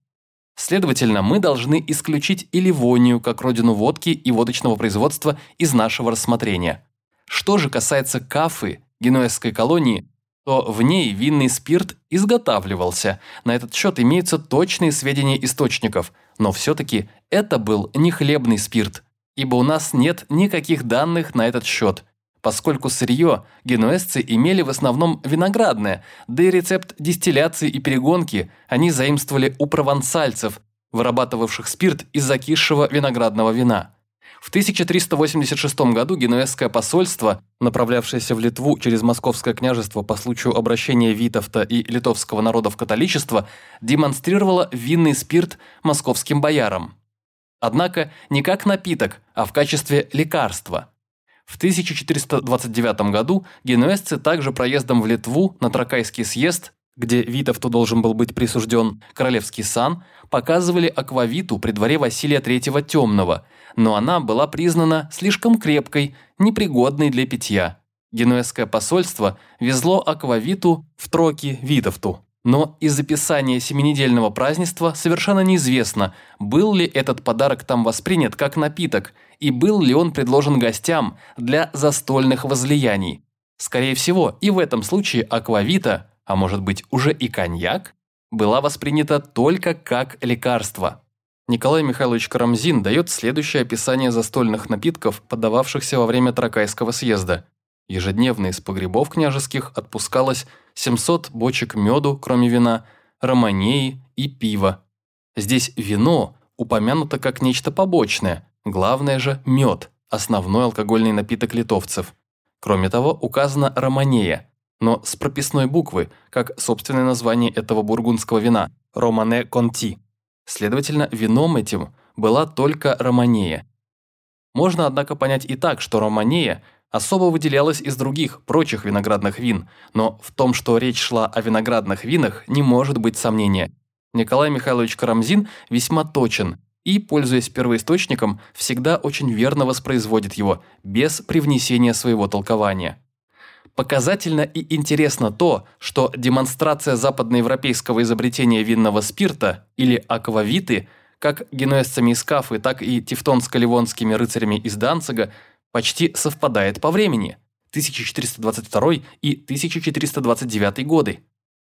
Следовательно, мы должны исключить и Ливонию как родину водки и водочного производства из нашего рассмотрения. Что же касается Кафы, генуэзской колонии, то в ней винный спирт изготавливался. На этот счет имеются точные сведения источников, но все-таки это был не хлебный спирт, ибо у нас нет никаких данных на этот счет – поскольку сырье генуэзцы имели в основном виноградное, да и рецепт дистилляции и перегонки они заимствовали у провансальцев, вырабатывавших спирт из закисшего виноградного вина. В 1386 году генуэзское посольство, направлявшееся в Литву через Московское княжество по случаю обращения Витовта и литовского народа в католичество, демонстрировало винный спирт московским боярам. Однако не как напиток, а в качестве лекарства – в 1429 году генуэзцы также проездом в Литву на Тракайский съезд, где Витовту должен был быть присужден королевский сан, показывали аквавиту при дворе Василия III Темного, но она была признана слишком крепкой, непригодной для питья. Генуэзское посольство везло аквавиту в Троки Витовту. Но из описания семинедельного празднества совершенно неизвестно, был ли этот подарок там воспринят как напиток, и был ли он предложен гостям для застольных возлияний. Скорее всего, и в этом случае аквавита, а может быть уже и коньяк, была воспринята только как лекарство. Николай Михайлович Карамзин дает следующее описание застольных напитков, подававшихся во время Тракайского съезда. Ежедневно из погребов княжеских отпускалось 700 бочек меду, кроме вина, романеи и пива. Здесь вино упомянуто как нечто побочное, главное же – мед, основной алкогольный напиток литовцев. Кроме того, указана романея, но с прописной буквы, как собственное название этого бургундского вина – романе конти. Следовательно, вином этим была только романея. Можно, однако, понять и так, что романея особо выделялась из других, прочих виноградных вин, но в том, что речь шла о виноградных винах, не может быть сомнения. Николай Михайлович Карамзин весьма точен и, пользуясь первоисточником, всегда очень верно воспроизводит его, без привнесения своего толкования. Показательно и интересно то, что демонстрация западноевропейского изобретения винного спирта или аквавиты, как генуэзцами из Кафы, так и тевтонско-ливонскими рыцарями из Данцига, почти совпадает по времени – 1422 и 1429 годы.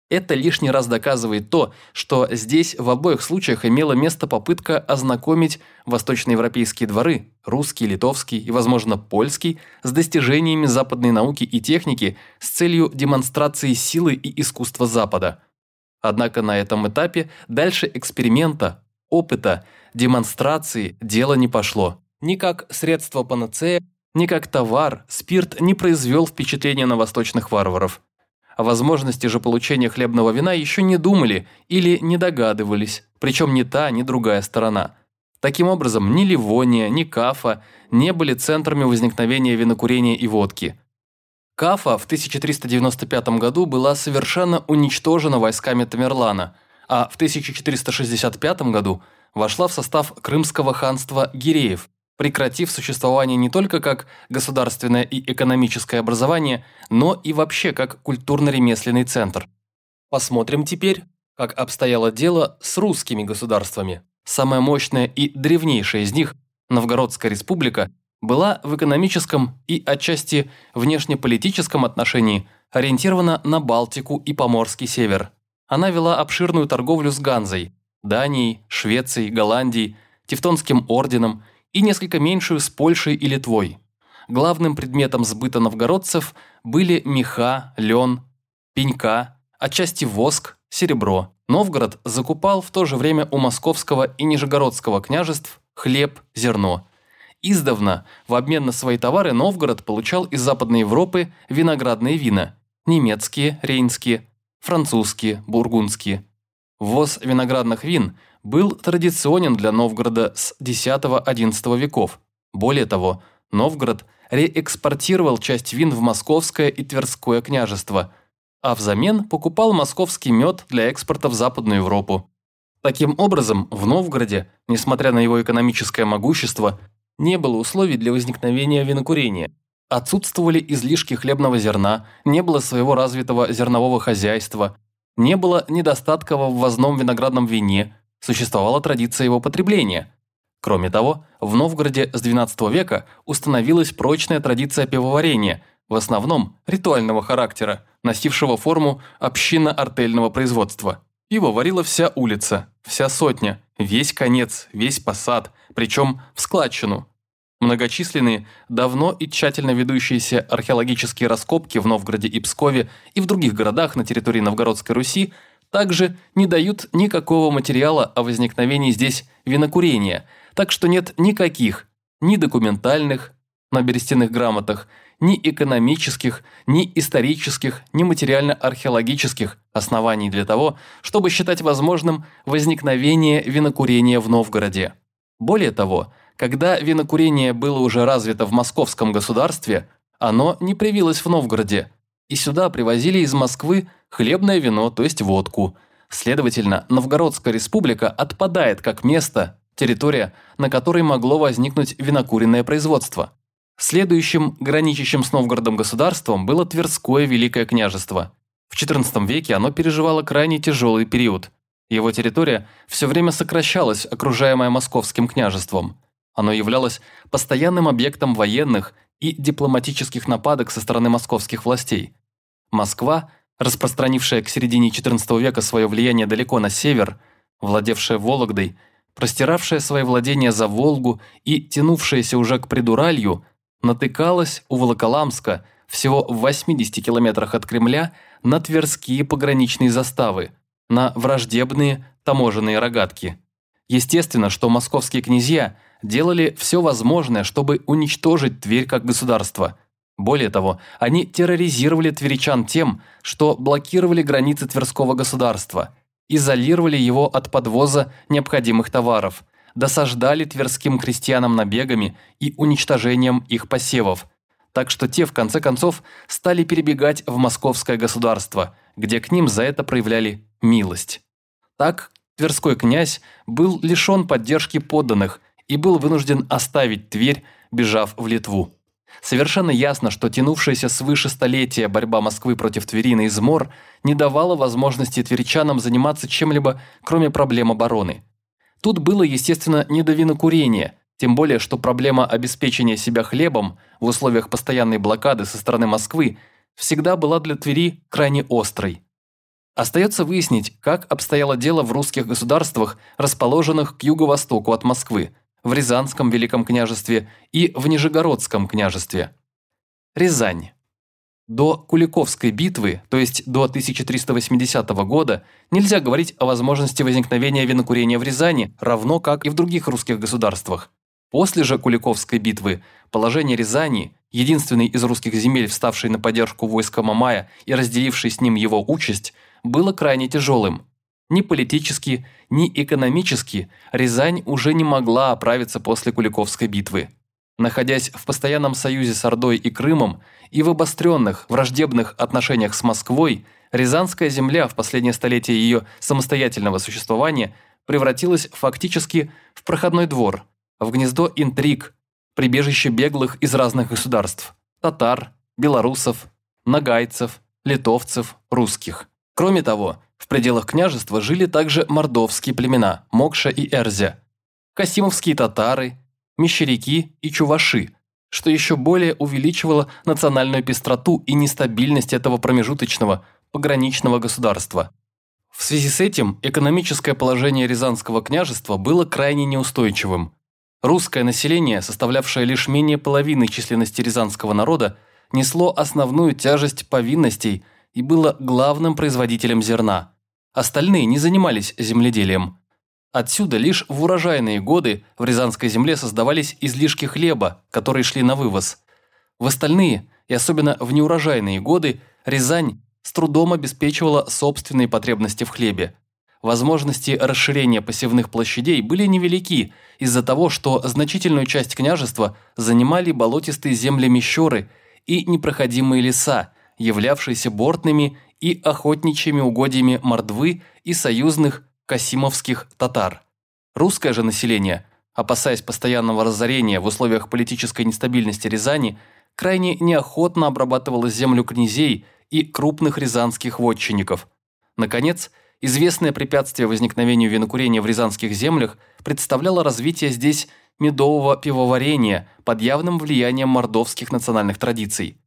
Это лишний раз доказывает то, что здесь в обоих случаях имела место попытка ознакомить восточноевропейские дворы, русский, литовский и, возможно, польский, с достижениями западной науки и техники с целью демонстрации силы и искусства Запада. Однако на этом этапе дальше эксперимента, опыта, демонстрации дело не пошло. Ни как средство панацея, ни как товар, спирт не произвел впечатления на восточных варваров – о возможности же получения хлебного вина еще не думали или не догадывались, причем ни та, ни другая сторона. Таким образом, ни Ливония, ни Кафа не были центрами возникновения винокурения и водки. Кафа в 1395 году была совершенно уничтожена войсками Тамерлана, а в 1465 году вошла в состав Крымского ханства Гиреев, прекратив существование не только как государственное и экономическое образование, но и вообще как культурно-ремесленный центр. Посмотрим теперь, как обстояло дело с русскими государствами. Самая мощная и древнейшая из них, Новгородская республика, была в экономическом и отчасти внешнеполитическом отношении ориентирована на Балтику и Поморский север. Она вела обширную торговлю с Ганзой, Данией, Швецией, Голландией, Тевтонским орденом – и несколько меньшую с Польшей и Литвой. Главным предметом сбыта новгородцев были меха, лен, пенька, отчасти воск, серебро. Новгород закупал в то же время у московского и нижегородского княжеств хлеб, зерно. Издавна в обмен на свои товары Новгород получал из Западной Европы виноградные вина – немецкие, рейнские, французские, бургундские. Ввоз виноградных вин был традиционен для Новгорода с X-XI веков. Более того, Новгород реэкспортировал часть вин в Московское и Тверское княжество, а взамен покупал московский мед для экспорта в Западную Европу. Таким образом, в Новгороде, несмотря на его экономическое могущество, не было условий для возникновения винокурения. Отсутствовали излишки хлебного зерна, не было своего развитого зернового хозяйства, не было недостатка в ввозном виноградном вине, существовала традиция его потребления. Кроме того, в Новгороде с XII века установилась прочная традиция пивоварения, в основном ритуального характера, носившего форму общинно-артельного производства. Пиво варила вся улица, вся сотня, весь конец, весь посад, причем в складчину. Многочисленные, давно и тщательно ведущиеся археологические раскопки в Новгороде и Пскове и в других городах на территории Новгородской Руси также не дают никакого материала о возникновении здесь винокурения, так что нет никаких ни документальных на берестяных грамотах, ни экономических, ни исторических, ни материально-археологических оснований для того, чтобы считать возможным возникновение винокурения в Новгороде. Более того, когда винокурение было уже развито в московском государстве, оно не привилось в Новгороде, и сюда привозили из Москвы хлебное вино, то есть водку. Следовательно, Новгородская республика отпадает как место, территория, на которой могло возникнуть винокуренное производство. Следующим, граничащим с Новгородом государством, было Тверское Великое княжество. В XIV веке оно переживало крайне тяжелый период. Его территория все время сокращалась, окружаемая Московским княжеством. Оно являлось постоянным объектом военных и дипломатических нападок со стороны московских властей. Москва, распространившая к середине XIV века свое влияние далеко на север, владевшая Вологдой, простиравшая свои владения за Волгу и тянувшаяся уже к Придуралью, натыкалась у Волоколамска, всего в 80 километрах от Кремля, на тверские пограничные заставы, на враждебные таможенные рогатки. Естественно, что московские князья делали все возможное, чтобы уничтожить Тверь как государство. Более того, они терроризировали тверичан тем, что блокировали границы Тверского государства, изолировали его от подвоза необходимых товаров, досаждали тверским крестьянам набегами и уничтожением их посевов, так что те, в конце концов, стали перебегать в московское государство, где к ним за это проявляли милость. Так Тверской князь был лишен поддержки подданных и был вынужден оставить Тверь, бежав в Литву. Совершенно ясно, что тянувшаяся свыше столетия борьба Москвы против Твери на измор не давала возможности тверичанам заниматься чем-либо, кроме проблем обороны. Тут было, естественно, не до винокурения, тем более, что проблема обеспечения себя хлебом в условиях постоянной блокады со стороны Москвы всегда была для Твери крайне острой. Остается выяснить, как обстояло дело в русских государствах, расположенных к юго-востоку от Москвы, в Рязанском Великом княжестве и в Нижегородском княжестве. Рязань. До Куликовской битвы, то есть до 1380 года, нельзя говорить о возможности возникновения винокурения в Рязани, равно как и в других русских государствах. После же Куликовской битвы положение Рязани, единственной из русских земель, вставшей на поддержку войска Мамая и разделившей с ним его участь, было крайне тяжелым. Ни политически, ни экономически Рязань уже не могла оправиться после Куликовской битвы. Находясь в постоянном союзе с Ордой и Крымом и в обостренных, враждебных отношениях с Москвой, Рязанская земля в последнее столетие ее самостоятельного существования превратилась фактически в проходной двор, в гнездо интриг, прибежище беглых из разных государств – татар, белорусов, нагайцев, литовцев, русских – Кроме того, в пределах княжества жили также мордовские племена Мокша и Эрзя, касимовские татары, мещеряки и чуваши, что еще более увеличивало национальную пестроту и нестабильность этого промежуточного, пограничного государства. В связи с этим экономическое положение Рязанского княжества было крайне неустойчивым. Русское население, составлявшее лишь менее половины численности рязанского народа, несло основную тяжесть повинностей – и было главным производителем зерна. Остальные не занимались земледелием. Отсюда лишь в урожайные годы в Рязанской земле создавались излишки хлеба, которые шли на вывоз. В остальные, и особенно в неурожайные годы, Рязань с трудом обеспечивала собственные потребности в хлебе. Возможности расширения посевных площадей были невелики из-за того, что значительную часть княжества занимали болотистые земли Мещеры и непроходимые леса, являвшиеся бортными и охотничьими угодьями мордвы и союзных касимовских татар. Русское же население, опасаясь постоянного разорения в условиях политической нестабильности Рязани, крайне неохотно обрабатывало землю князей и крупных рязанских вотчинников. Наконец, известное препятствие возникновению винокурения в рязанских землях представляло развитие здесь медового пивоварения под явным влиянием мордовских национальных традиций.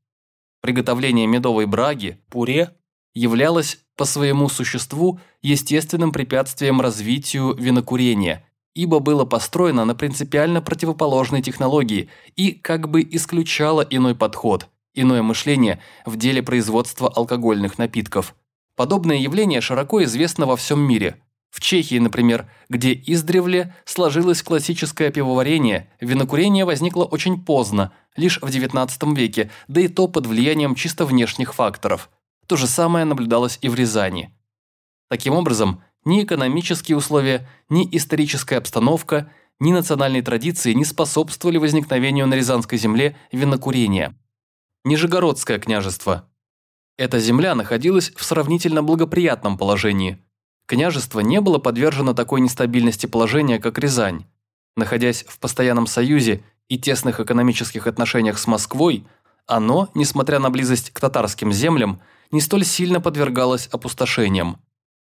Приготовление медовой браги, пуре, являлось по своему существу естественным препятствием развитию винокурения, ибо было построено на принципиально противоположной технологии и как бы исключало иной подход, иное мышление в деле производства алкогольных напитков. Подобное явление широко известно во всем мире – в Чехии, например, где издревле сложилось классическое пивоварение, винокурение возникло очень поздно, лишь в XIX веке, да и то под влиянием чисто внешних факторов. То же самое наблюдалось и в Рязани. Таким образом, ни экономические условия, ни историческая обстановка, ни национальные традиции не способствовали возникновению на Рязанской земле винокурения. Нижегородское княжество. Эта земля находилась в сравнительно благоприятном положении – Княжество не было подвержено такой нестабильности положения, как Рязань. Находясь в постоянном союзе и тесных экономических отношениях с Москвой, оно, несмотря на близость к татарским землям, не столь сильно подвергалось опустошениям.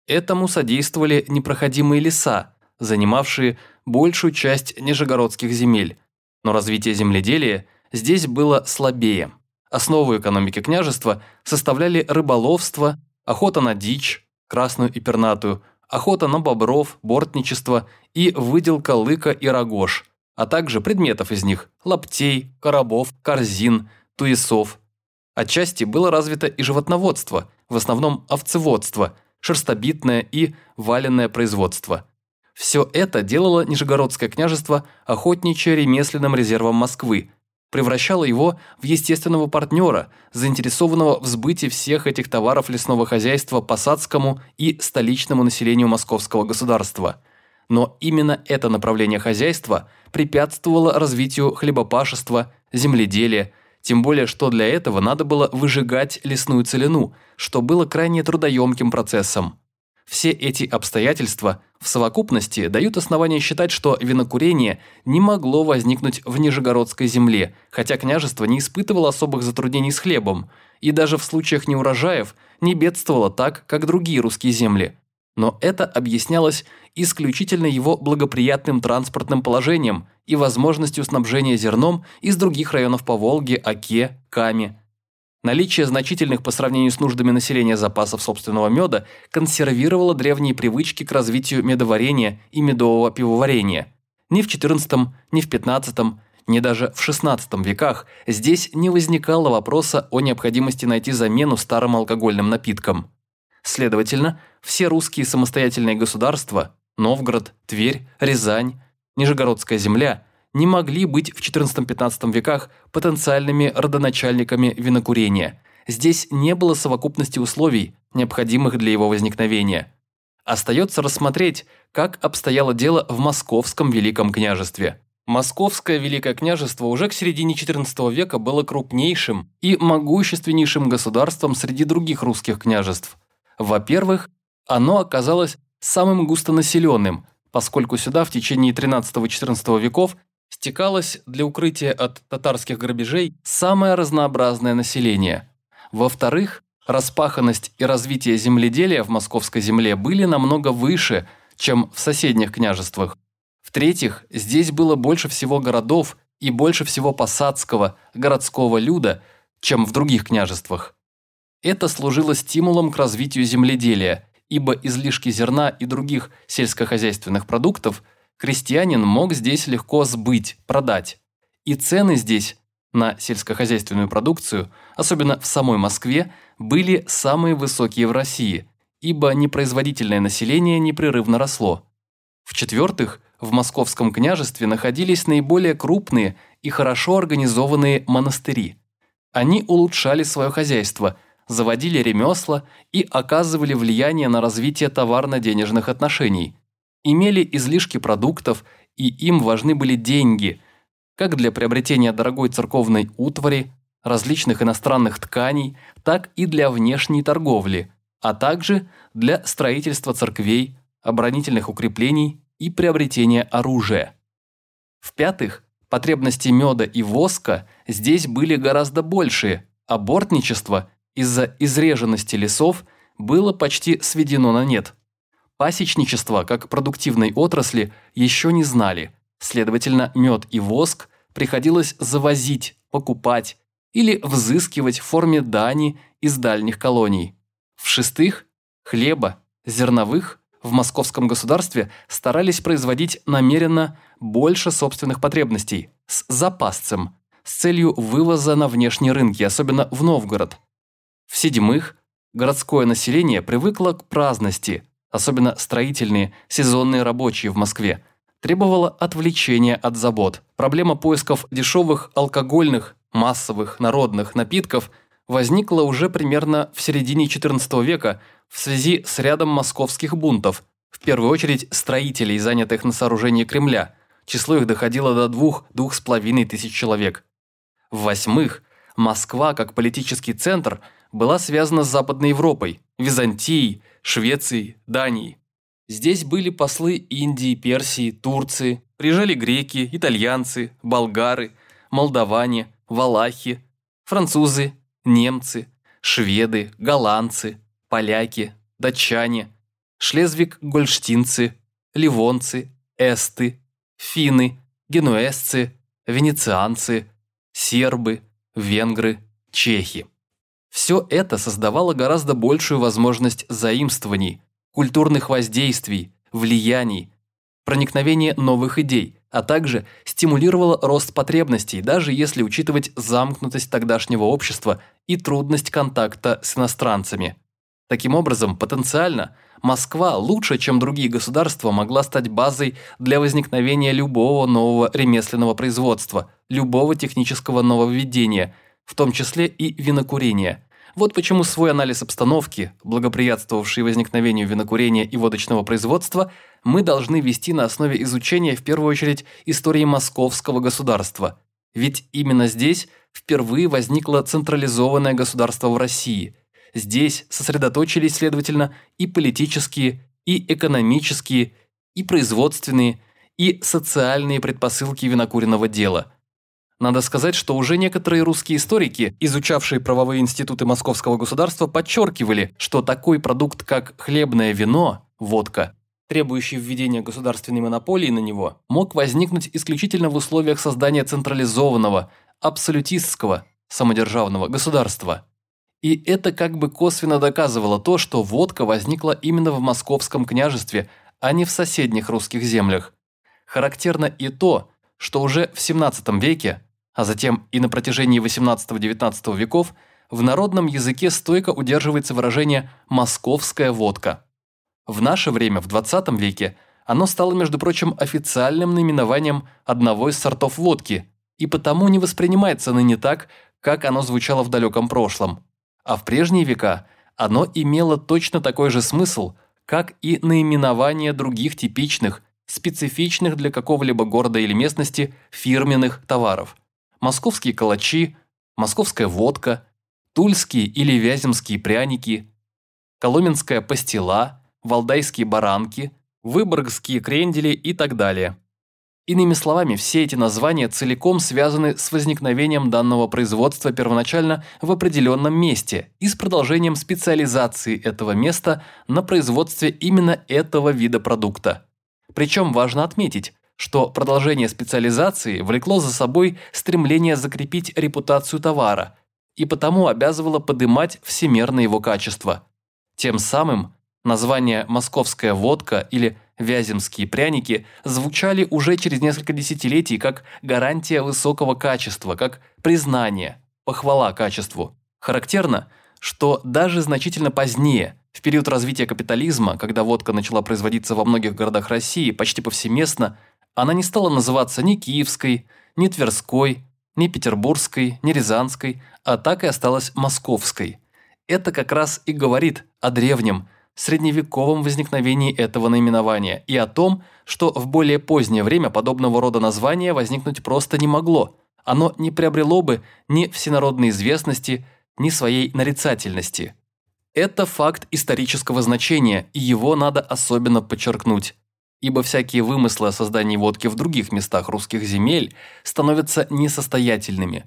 Этому содействовали непроходимые леса, занимавшие большую часть нижегородских земель, но развитие земледелия здесь было слабее. Основу экономики княжества составляли рыболовство, охота на дичь, красную и пернатую, охота на бобров, бортничество и выделка лыка и рогож, а также предметов из них – лаптей, коробов, корзин, туесов. Отчасти было развито и животноводство, в основном овцеводство, шерстобитное и валенное производство. Все это делало Нижегородское княжество охотничьо-ремесленным резервом Москвы, превращало его в естественного партнера, заинтересованного в сбыте всех этих товаров лесного хозяйства посадскому и столичному населению московского государства. Но именно это направление хозяйства препятствовало развитию хлебопашества, земледелия, тем более, что для этого надо было выжигать лесную целину, что было крайне трудоемким процессом. Все эти обстоятельства в совокупности дают основания считать, что винокурение не могло возникнуть в Нижегородской земле, хотя княжество не испытывало особых затруднений с хлебом, и даже в случаях неурожаев не бедствовало так, как другие русские земли. Но это объяснялось исключительно его благоприятным транспортным положением и возможностью снабжения зерном из других районов по Волге, Оке, Каме, Наличие значительных по сравнению с нуждами населения запасов собственного меда консервировало древние привычки к развитию медоварения и медового пивоварения. Ни в XIV, ни в XV, ни даже в XVI веках здесь не возникало вопроса о необходимости найти замену старым алкогольным напиткам. Следовательно, все русские самостоятельные государства – Новгород, Тверь, Рязань, Нижегородская земля – не могли быть в XIV-XV веках потенциальными родоначальниками винокурения. Здесь не было совокупности условий, необходимых для его возникновения. Остается рассмотреть, как обстояло дело в Московском Великом княжестве. Московское Великое княжество уже к середине XIV века было крупнейшим и могущественнейшим государством среди других русских княжеств. Во-первых, оно оказалось самым густонаселенным, поскольку сюда в течение XIII-XIV веков стекалось для укрытия от татарских грабежей самое разнообразное население. Во-вторых, распаханность и развитие земледелия в московской земле были намного выше, чем в соседних княжествах. В-третьих, здесь было больше всего городов и больше всего посадского, городского люда, чем в других княжествах. Это служило стимулом к развитию земледелия, ибо излишки зерна и других сельскохозяйственных продуктов – крестьянин мог здесь легко сбыть, продать. И цены здесь на сельскохозяйственную продукцию, особенно в самой Москве, были самые высокие в России, ибо непроизводительное население непрерывно росло. В-четвертых, в Московском княжестве находились наиболее крупные и хорошо организованные монастыри. Они улучшали свое хозяйство, заводили ремесла и оказывали влияние на развитие товарно-денежных отношений – имели излишки продуктов, и им важны были деньги, как для приобретения дорогой церковной утвари, различных иностранных тканей, так и для внешней торговли, а также для строительства церквей, оборонительных укреплений и приобретения оружия. В-пятых, потребности меда и воска здесь были гораздо большие, а бортничество из-за изреженности лесов было почти сведено на нет – Пасечничество, как продуктивной отрасли, еще не знали. Следовательно, мед и воск приходилось завозить, покупать или взыскивать в форме дани из дальних колоний. В-шестых, хлеба, зерновых в московском государстве старались производить намеренно больше собственных потребностей, с запасцем, с целью вывоза на внешние рынки, особенно в Новгород. В-седьмых, городское население привыкло к праздности – особенно строительные, сезонные рабочие в Москве, требовала отвлечения от забот. Проблема поисков дешевых алкогольных, массовых, народных напитков возникла уже примерно в середине XIV века в связи с рядом московских бунтов, в первую очередь строителей, занятых на сооружении Кремля. Число их доходило до двух-двух с половиной тысяч человек. В-восьмых, Москва, как политический центр, была связана с Западной Европой, Византией, Швеции, Дании. Здесь были послы Индии, Персии, Турции, приезжали греки, итальянцы, болгары, молдаване, валахи, французы, немцы, шведы, голландцы, поляки, датчане, шлезвиг-гольштинцы, ливонцы, эсты, финны, генуэзцы, венецианцы, сербы, венгры, чехи. Все это создавало гораздо большую возможность заимствований, культурных воздействий, влияний, проникновения новых идей, а также стимулировало рост потребностей, даже если учитывать замкнутость тогдашнего общества и трудность контакта с иностранцами. Таким образом, потенциально, Москва лучше, чем другие государства, могла стать базой для возникновения любого нового ремесленного производства, любого технического нововведения, в том числе и винокурения. Вот почему свой анализ обстановки, благоприятствовавший возникновению винокурения и водочного производства, мы должны вести на основе изучения в первую очередь истории московского государства. Ведь именно здесь впервые возникло централизованное государство в России. Здесь сосредоточились, следовательно, и политические, и экономические, и производственные, и социальные предпосылки винокуренного дела – надо сказать, что уже некоторые русские историки, изучавшие правовые институты московского государства, подчеркивали, что такой продукт, как хлебное вино, водка, требующий введения государственной монополии на него, мог возникнуть исключительно в условиях создания централизованного, абсолютистского, самодержавного государства. И это как бы косвенно доказывало то, что водка возникла именно в московском княжестве, а не в соседних русских землях. Характерно и то, что уже в XVII веке а затем и на протяжении XVIII-XIX веков в народном языке стойко удерживается выражение «московская водка». В наше время, в XX веке, оно стало, между прочим, официальным наименованием одного из сортов водки и потому не воспринимается ныне так, как оно звучало в далеком прошлом. А в прежние века оно имело точно такой же смысл, как и наименование других типичных, специфичных для какого-либо города или местности фирменных товаров – московские калачи, московская водка, тульские или вяземские пряники, коломенская пастила, валдайские баранки, выборгские крендели и так далее. Иными словами, все эти названия целиком связаны с возникновением данного производства первоначально в определенном месте и с продолжением специализации этого места на производстве именно этого вида продукта. Причем важно отметить, что продолжение специализации влекло за собой стремление закрепить репутацию товара и потому обязывало подымать всемерно его качество. Тем самым названия «московская водка» или «вяземские пряники» звучали уже через несколько десятилетий как гарантия высокого качества, как признание, похвала качеству. Характерно, что даже значительно позднее, в период развития капитализма, когда водка начала производиться во многих городах России почти повсеместно, она не стала называться ни Киевской, ни Тверской, ни Петербургской, ни Рязанской, а так и осталась Московской. Это как раз и говорит о древнем, средневековом возникновении этого наименования и о том, что в более позднее время подобного рода название возникнуть просто не могло. Оно не приобрело бы ни всенародной известности, ни своей нарицательности. Это факт исторического значения, и его надо особенно подчеркнуть ибо всякие вымыслы о создании водки в других местах русских земель становятся несостоятельными.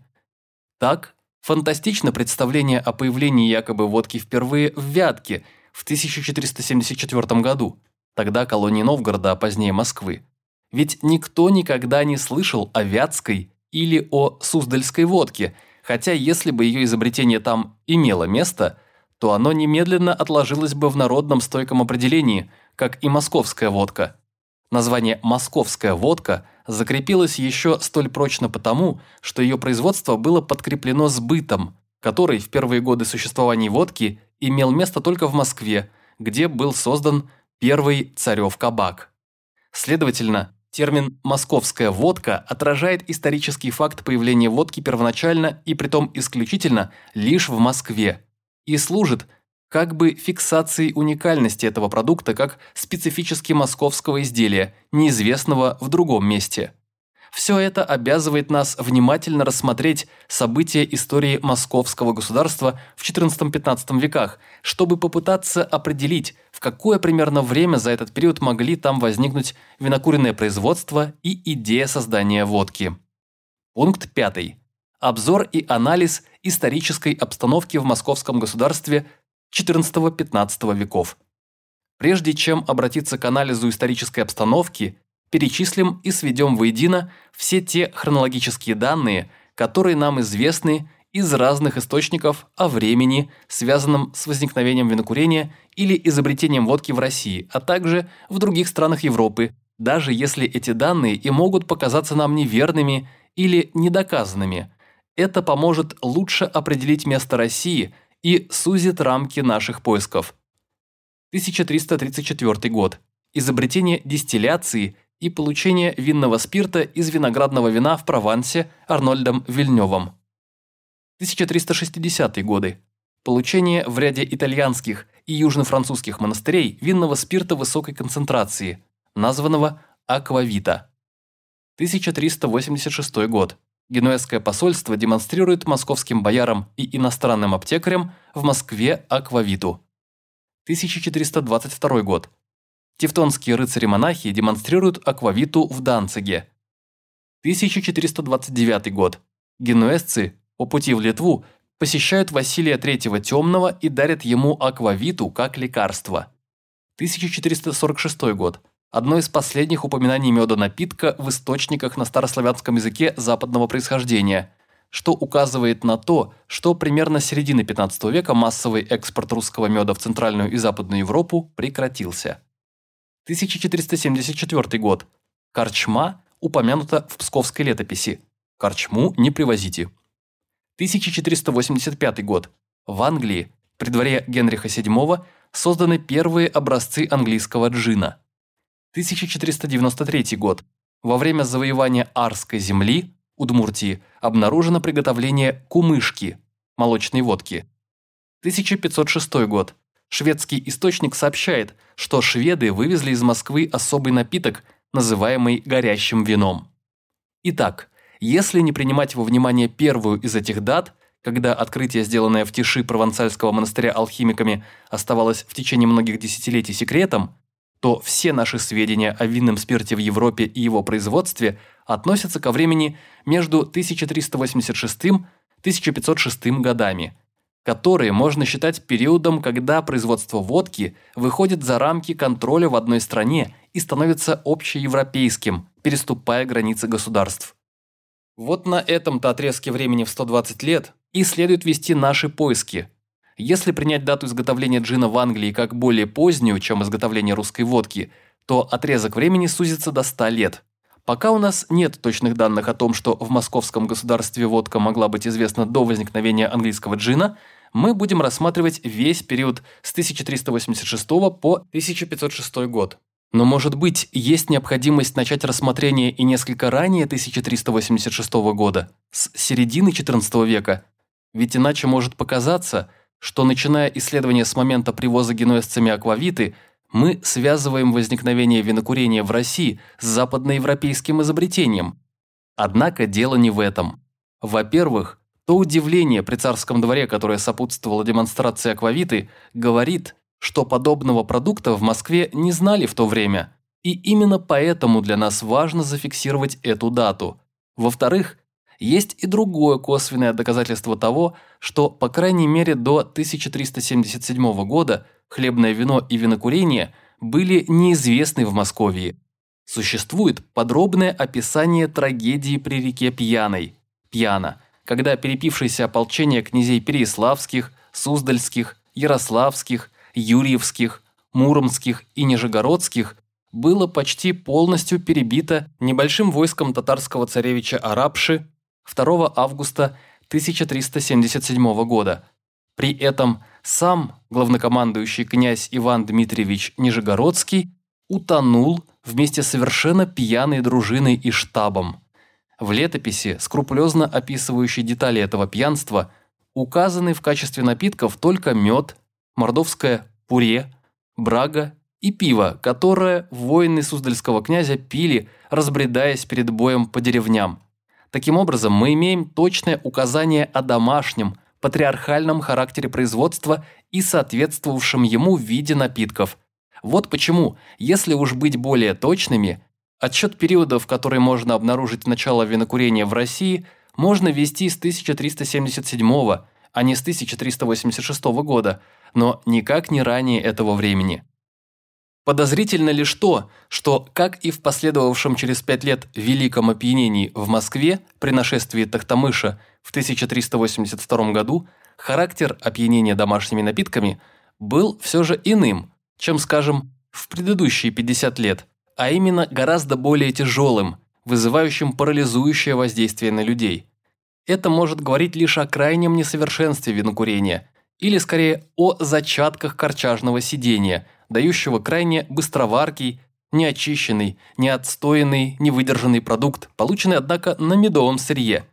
Так, фантастично представление о появлении якобы водки впервые в Вятке в 1474 году, тогда колонии Новгорода, а позднее Москвы. Ведь никто никогда не слышал о Вятской или о Суздальской водке, хотя если бы ее изобретение там имело место, то оно немедленно отложилось бы в народном стойком определении, как и московская водка – Название «московская водка» закрепилось еще столь прочно потому, что ее производство было подкреплено сбытом, который в первые годы существования водки имел место только в Москве, где был создан первый царев кабак. Следовательно, термин «московская водка» отражает исторический факт появления водки первоначально и притом исключительно лишь в Москве и служит как бы фиксацией уникальности этого продукта как специфически московского изделия, неизвестного в другом месте. Все это обязывает нас внимательно рассмотреть события истории московского государства в XIV-XV веках, чтобы попытаться определить, в какое примерно время за этот период могли там возникнуть винокуренное производство и идея создания водки. Пункт 5. Обзор и анализ исторической обстановки в московском государстве XIV-XV веков. Прежде чем обратиться к анализу исторической обстановки, перечислим и сведем воедино все те хронологические данные, которые нам известны из разных источников о времени, связанном с возникновением винокурения или изобретением водки в России, а также в других странах Европы, даже если эти данные и могут показаться нам неверными или недоказанными. Это поможет лучше определить место России – и сузит рамки наших поисков. 1334 год. Изобретение дистилляции и получение винного спирта из виноградного вина в Провансе Арнольдом Вильнёвым. 1360 годы. Получение в ряде итальянских и южно-французских монастырей винного спирта высокой концентрации, названного аквавита. 1386 год. Генуэзское посольство демонстрирует московским боярам и иностранным аптекарям в Москве аквавиту. 1422 год. Тевтонские рыцари-монахи демонстрируют аквавиту в Данциге. 1429 год. Генуэзцы по пути в Литву посещают Василия III Темного и дарят ему аквавиту как лекарство. 1446 год. Одно из последних упоминаний меда напитка в источниках на старославянском языке западного происхождения, что указывает на то, что примерно с середины 15 века массовый экспорт русского меда в Центральную и Западную Европу прекратился. 1474 год. Корчма упомянута в Псковской летописи. Корчму не привозите. 1485 год. В Англии, при дворе Генриха VII, созданы первые образцы английского джина. 1493 год. Во время завоевания Арской земли, Удмуртии, обнаружено приготовление кумышки, молочной водки. 1506 год. Шведский источник сообщает, что шведы вывезли из Москвы особый напиток, называемый горящим вином. Итак, если не принимать во внимание первую из этих дат, когда открытие, сделанное в тиши провансальского монастыря алхимиками, оставалось в течение многих десятилетий секретом, то все наши сведения о винном спирте в Европе и его производстве относятся ко времени между 1386-1506 годами, которые можно считать периодом, когда производство водки выходит за рамки контроля в одной стране и становится общеевропейским, переступая границы государств. Вот на этом-то отрезке времени в 120 лет и следует вести наши поиски. Если принять дату изготовления джина в Англии как более позднюю, чем изготовление русской водки, то отрезок времени сузится до 100 лет. Пока у нас нет точных данных о том, что в московском государстве водка могла быть известна до возникновения английского джина, мы будем рассматривать весь период с 1386 по 1506 год. Но, может быть, есть необходимость начать рассмотрение и несколько ранее 1386 года, с середины XIV века, ведь иначе может показаться, что начиная исследование с момента привоза генуэзцами аквавиты, мы связываем возникновение винокурения в России с западноевропейским изобретением. Однако дело не в этом. Во-первых, то удивление при царском дворе, которое сопутствовало демонстрации аквавиты, говорит, что подобного продукта в Москве не знали в то время, и именно поэтому для нас важно зафиксировать эту дату. Во-вторых, есть и другое косвенное доказательство того, что, по крайней мере, до 1377 года хлебное вино и винокурение были неизвестны в Москве. Существует подробное описание трагедии при реке Пьяной, Пьяна, когда перепившееся ополчение князей Переяславских, Суздальских, Ярославских Юрьевских, Муромских и Нижегородских было почти полностью перебито небольшим войском татарского царевича Арабши 2 августа 1377 года. При этом сам главнокомандующий князь Иван Дмитриевич Нижегородский утонул вместе с совершенно пьяной дружиной и штабом. В летописи, скрупулезно описывающей детали этого пьянства, указаны в качестве напитков только мед, мордовское пуре, брага и пиво, которое воины Суздальского князя пили, разбредаясь перед боем по деревням. Таким образом, мы имеем точное указание о домашнем, патриархальном характере производства и соответствовавшем ему виде напитков. Вот почему, если уж быть более точными, отсчет периодов, в который можно обнаружить начало винокурения в России, можно вести с 1377 а не с 1386 года, но никак не ранее этого времени. Подозрительно лишь то, что, как и в последовавшем через пять лет великом опьянении в Москве при нашествии Тахтамыша в 1382 году, характер опьянения домашними напитками был все же иным, чем, скажем, в предыдущие 50 лет, а именно гораздо более тяжелым, вызывающим парализующее воздействие на людей. Это может говорить лишь о крайнем несовершенстве винокурения или скорее о зачатках корчажного сидения, дающего крайне быстроваркий, неочищенный, неотстоянный, невыдержанный продукт, полученный, однако, на медовом сырье.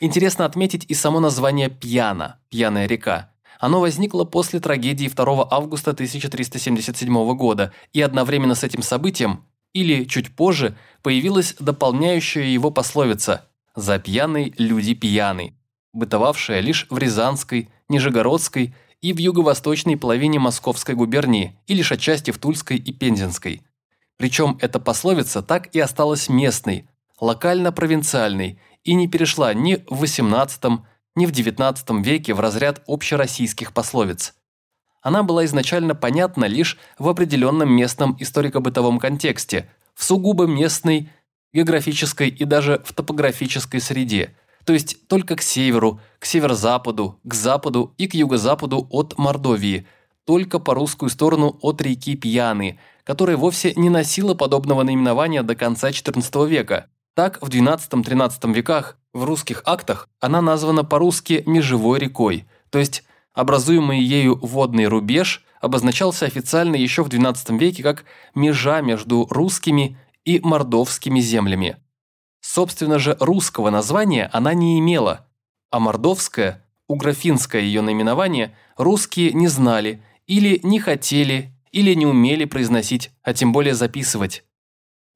Интересно отметить и само название «Пьяна» – «Пьяная река». Оно возникло после трагедии 2 августа 1377 года, и одновременно с этим событием, или чуть позже, появилась дополняющая его пословица «За пьяный люди пьяны», бытовавшая лишь в Рязанской, Нижегородской и в юго-восточной половине Московской губернии и лишь отчасти в Тульской и Пензенской. Причем эта пословица так и осталась местной, локально-провинциальной и не перешла ни в XVIII, ни в XIX веке в разряд общероссийских пословиц. Она была изначально понятна лишь в определенном местном историко-бытовом контексте, в сугубо местной, географической и даже в топографической среде, то есть только к северу, к северо-западу, к западу и к юго-западу от Мордовии, только по русскую сторону от реки Пьяны – которая вовсе не носила подобного наименования до конца XIV века. Так, в XII-XIII веках в русских актах она названа по-русски «межевой рекой», то есть образуемый ею водный рубеж обозначался официально еще в XII веке как межа между русскими и мордовскими землями. Собственно же, русского названия она не имела, а мордовское, угрофинское ее наименование русские не знали или не хотели или не умели произносить, а тем более записывать.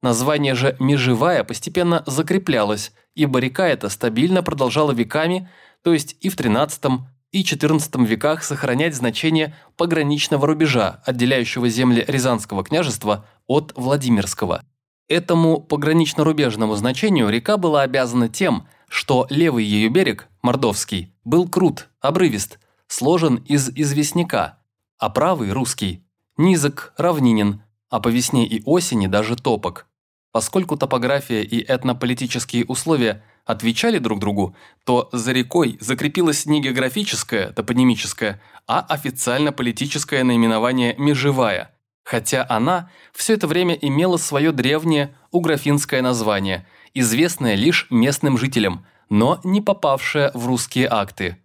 Название же «межевая» постепенно закреплялось, ибо река эта стабильно продолжала веками, то есть и в XIII и XIV веках сохранять значение пограничного рубежа, отделяющего земли Рязанского княжества от Владимирского. Этому погранично-рубежному значению река была обязана тем, что левый ее берег, Мордовский, был крут, обрывист, сложен из известняка, а правый, русский, низок, равнинен, а по весне и осени даже топок. Поскольку топография и этнополитические условия отвечали друг другу, то за рекой закрепилось не географическое, топонимическое, а официально политическое наименование «Межевая», хотя она все это время имела свое древнее уграфинское название, известное лишь местным жителям, но не попавшее в русские акты.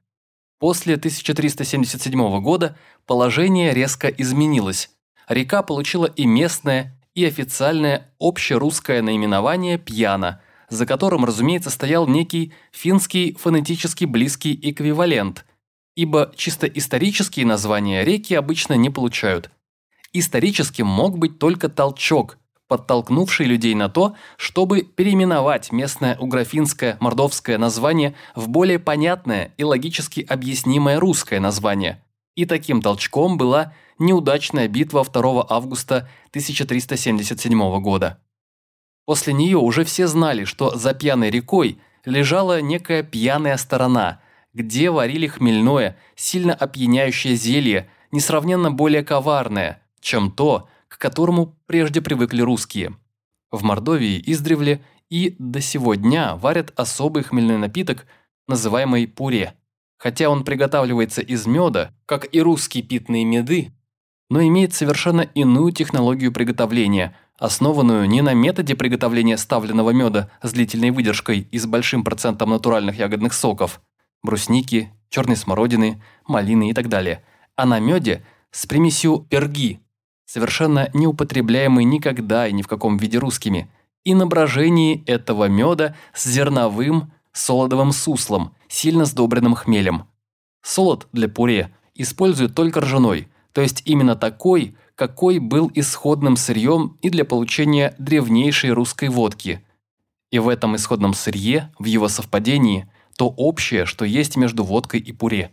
После 1377 года положение резко изменилось. Река получила и местное, и официальное общерусское наименование «Пьяна», за которым, разумеется, стоял некий финский фонетически близкий эквивалент, ибо чисто исторические названия реки обычно не получают. Историческим мог быть только толчок – подтолкнувший людей на то, чтобы переименовать местное уграфинское мордовское название в более понятное и логически объяснимое русское название. И таким толчком была неудачная битва 2 августа 1377 года. После нее уже все знали, что за пьяной рекой лежала некая пьяная сторона, где варили хмельное, сильно опьяняющее зелье, несравненно более коварное, чем то, к которому прежде привыкли русские. В Мордовии издревле и до сего дня варят особый хмельной напиток, называемый пуре. Хотя он приготавливается из меда, как и русские питные меды, но имеет совершенно иную технологию приготовления, основанную не на методе приготовления ставленного меда с длительной выдержкой и с большим процентом натуральных ягодных соков – брусники, черной смородины, малины и так далее, а на меде с примесью перги совершенно неупотребляемый никогда и ни в каком виде русскими, и на брожении этого меда с зерновым солодовым суслом, сильно сдобренным хмелем. Солод для пуре используют только ржаной, то есть именно такой, какой был исходным сырьем и для получения древнейшей русской водки. И в этом исходном сырье, в его совпадении, то общее, что есть между водкой и пуре.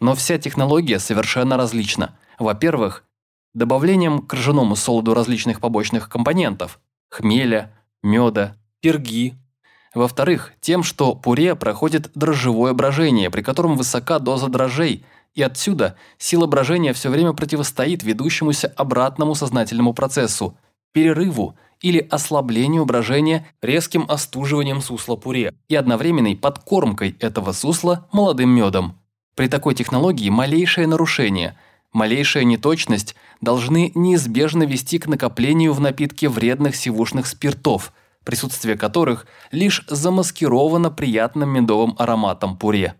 Но вся технология совершенно различна. Во-первых, добавлением к ржаному солоду различных побочных компонентов – хмеля, меда, перги. Во-вторых, тем, что пуре проходит дрожжевое брожение, при котором высока доза дрожжей, и отсюда сила брожения все время противостоит ведущемуся обратному сознательному процессу – перерыву или ослаблению брожения резким остуживанием сусла пуре и одновременной подкормкой этого сусла молодым медом. При такой технологии малейшее нарушение – малейшая неточность должны неизбежно вести к накоплению в напитке вредных сивушных спиртов, присутствие которых лишь замаскировано приятным медовым ароматом пуре.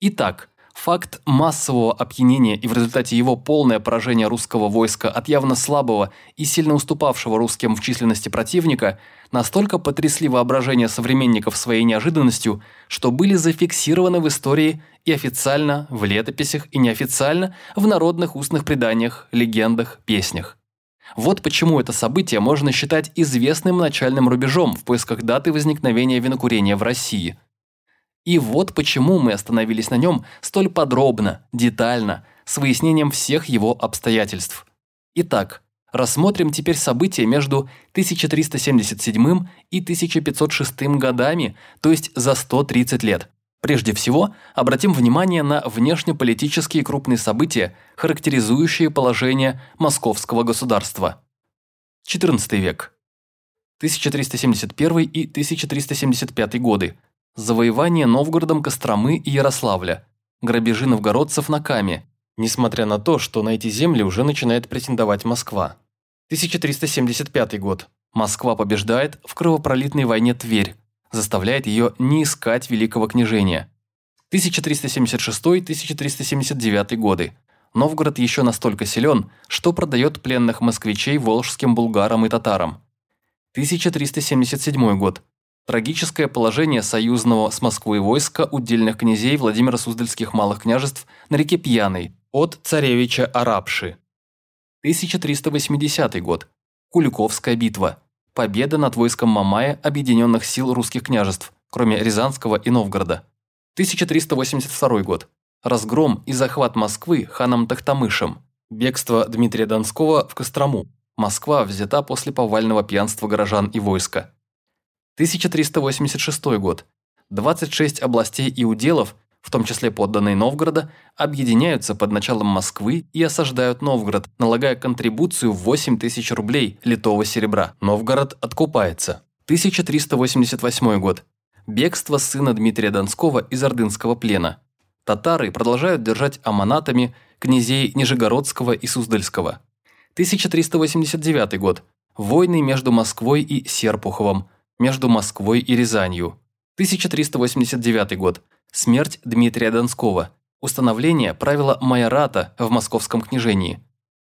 Итак, Факт массового опьянения и в результате его полное поражение русского войска от явно слабого и сильно уступавшего русским в численности противника настолько потрясли воображение современников своей неожиданностью, что были зафиксированы в истории и официально, в летописях и неофициально, в народных устных преданиях, легендах, песнях. Вот почему это событие можно считать известным начальным рубежом в поисках даты возникновения винокурения в России – и вот почему мы остановились на нем столь подробно, детально, с выяснением всех его обстоятельств. Итак, рассмотрим теперь события между 1377 и 1506 годами, то есть за 130 лет. Прежде всего, обратим внимание на внешнеполитические крупные события, характеризующие положение московского государства. 14 век. 1371 и 1375 годы – завоевание Новгородом Костромы и Ярославля, грабежи новгородцев на Каме, несмотря на то, что на эти земли уже начинает претендовать Москва. 1375 год. Москва побеждает в кровопролитной войне Тверь, заставляет ее не искать великого княжения. 1376-1379 годы. Новгород еще настолько силен, что продает пленных москвичей волжским булгарам и татарам. 1377 год. Трагическое положение союзного с Москвой войска удельных князей Владимира Суздальских малых княжеств на реке Пьяной от царевича Арабши. 1380 год. Куликовская битва. Победа над войском Мамая объединенных сил русских княжеств, кроме Рязанского и Новгорода. 1382 год. Разгром и захват Москвы ханом Тахтамышем. Бегство Дмитрия Донского в Кострому. Москва взята после повального пьянства горожан и войска. 1386 год. 26 областей и уделов, в том числе подданные Новгорода, объединяются под началом Москвы и осаждают Новгород, налагая контрибуцию в 8 тысяч рублей литого серебра. Новгород откупается. 1388 год. Бегство сына Дмитрия Донского из Ордынского плена. Татары продолжают держать аманатами князей Нижегородского и Суздальского. 1389 год. Войны между Москвой и Серпуховым – между Москвой и Рязанью. 1389 год. Смерть Дмитрия Донского. Установление правила майората в московском княжении.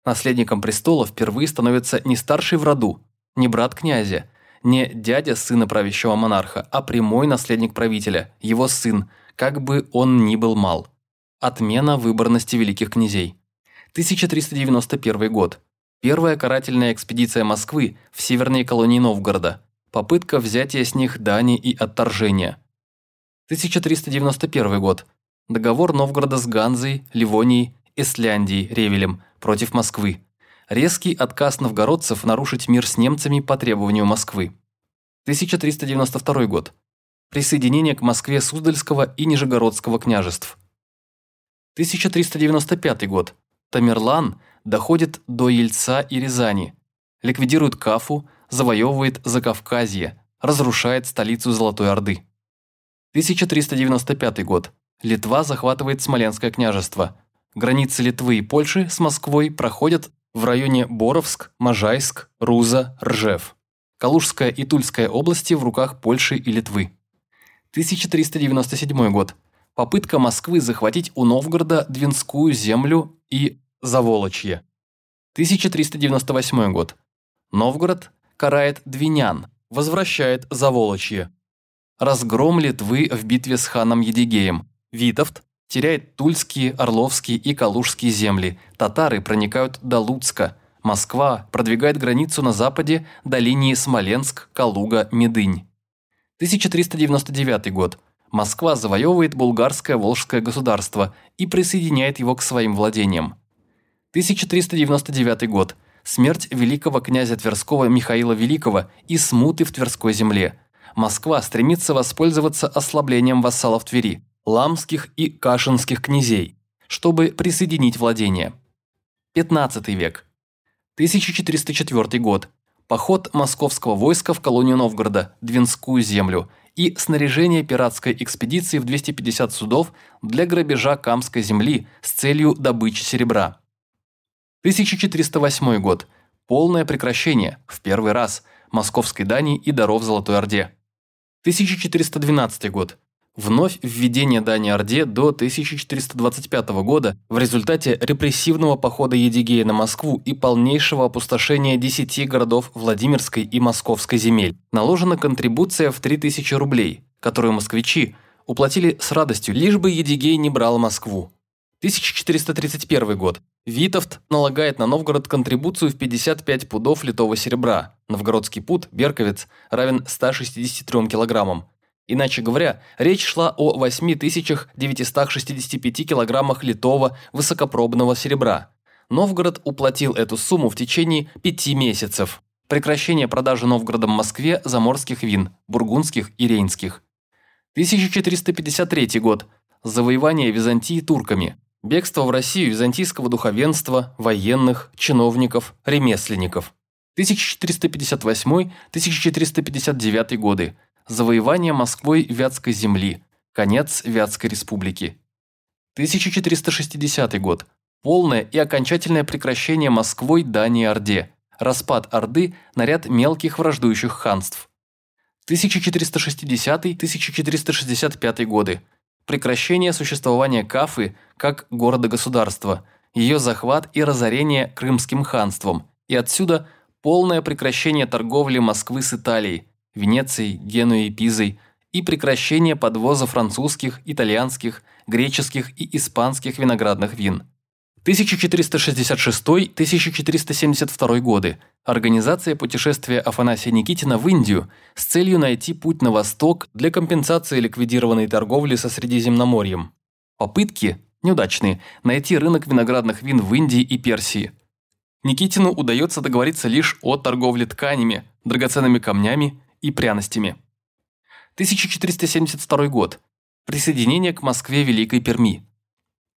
Наследником престола впервые становится не старший в роду, не брат князя, не дядя сына правящего монарха, а прямой наследник правителя, его сын, как бы он ни был мал. Отмена выборности великих князей. 1391 год. Первая карательная экспедиция Москвы в северные колонии Новгорода. Попытка взятия с них дани и отторжения. 1391 год. Договор Новгорода с Ганзой, Ливонией, Исляндией, Ревелем против Москвы. Резкий отказ новгородцев нарушить мир с немцами по требованию Москвы. 1392 год. Присоединение к Москве Суздальского и Нижегородского княжеств. 1395 год. Тамерлан доходит до Ельца и Рязани. Ликвидирует Кафу, завоевывает Закавказье, разрушает столицу Золотой Орды. 1395 год. Литва захватывает Смоленское княжество. Границы Литвы и Польши с Москвой проходят в районе Боровск, Можайск, Руза, Ржев. Калужская и Тульская области в руках Польши и Литвы. 1397 год. Попытка Москвы захватить у Новгорода Двинскую землю и Заволочье. 1398 год. Новгород карает Двинян, возвращает Заволочье. Разгром Литвы в битве с ханом Едигеем. Витовт теряет Тульские, Орловские и Калужские земли. Татары проникают до Луцка. Москва продвигает границу на западе до линии Смоленск, Калуга, Медынь. 1399 год. Москва завоевывает булгарское Волжское государство и присоединяет его к своим владениям. 1399 год смерть великого князя Тверского Михаила Великого и смуты в Тверской земле. Москва стремится воспользоваться ослаблением вассалов Твери, ламских и кашинских князей, чтобы присоединить владение. 15 век. 1404 год. Поход московского войска в колонию Новгорода, Двинскую землю, и снаряжение пиратской экспедиции в 250 судов для грабежа Камской земли с целью добычи серебра. 1408 год. Полное прекращение, в первый раз, московской дани и даров Золотой Орде. 1412 год. Вновь введение дани Орде до 1425 года в результате репрессивного похода Едигея на Москву и полнейшего опустошения десяти городов Владимирской и Московской земель наложена контрибуция в 3000 рублей, которую москвичи уплатили с радостью, лишь бы Едигей не брал Москву. 1431 год. Витовт налагает на Новгород контрибуцию в 55 пудов литого серебра. Новгородский пуд, Берковец, равен 163 килограммам. Иначе говоря, речь шла о 8965 килограммах литого высокопробного серебра. Новгород уплатил эту сумму в течение пяти месяцев. Прекращение продажи Новгородом Москве заморских вин, бургундских и рейнских. 1453 год. Завоевание Византии турками. Бегство в Россию византийского духовенства, военных, чиновников, ремесленников. 1458-1459 годы завоевание Москвой Вятской земли, конец Вятской республики. 1460 год. Полное и окончательное прекращение Москвой Дании Орде, распад Орды на ряд мелких враждующих ханств. 1460-1465 годы. Прекращение существования Кафы как города-государства, ее захват и разорение Крымским ханством, и отсюда полное прекращение торговли Москвы с Италией, Венецией, Генуей, Пизой и прекращение подвоза французских, итальянских, греческих и испанских виноградных вин. 1466-1472 годы. Организация путешествия Афанасия Никитина в Индию с целью найти путь на восток для компенсации ликвидированной торговли со Средиземноморьем. Попытки, неудачные, найти рынок виноградных вин в Индии и Персии. Никитину удается договориться лишь о торговле тканями, драгоценными камнями и пряностями. 1472 год. Присоединение к Москве Великой Перми.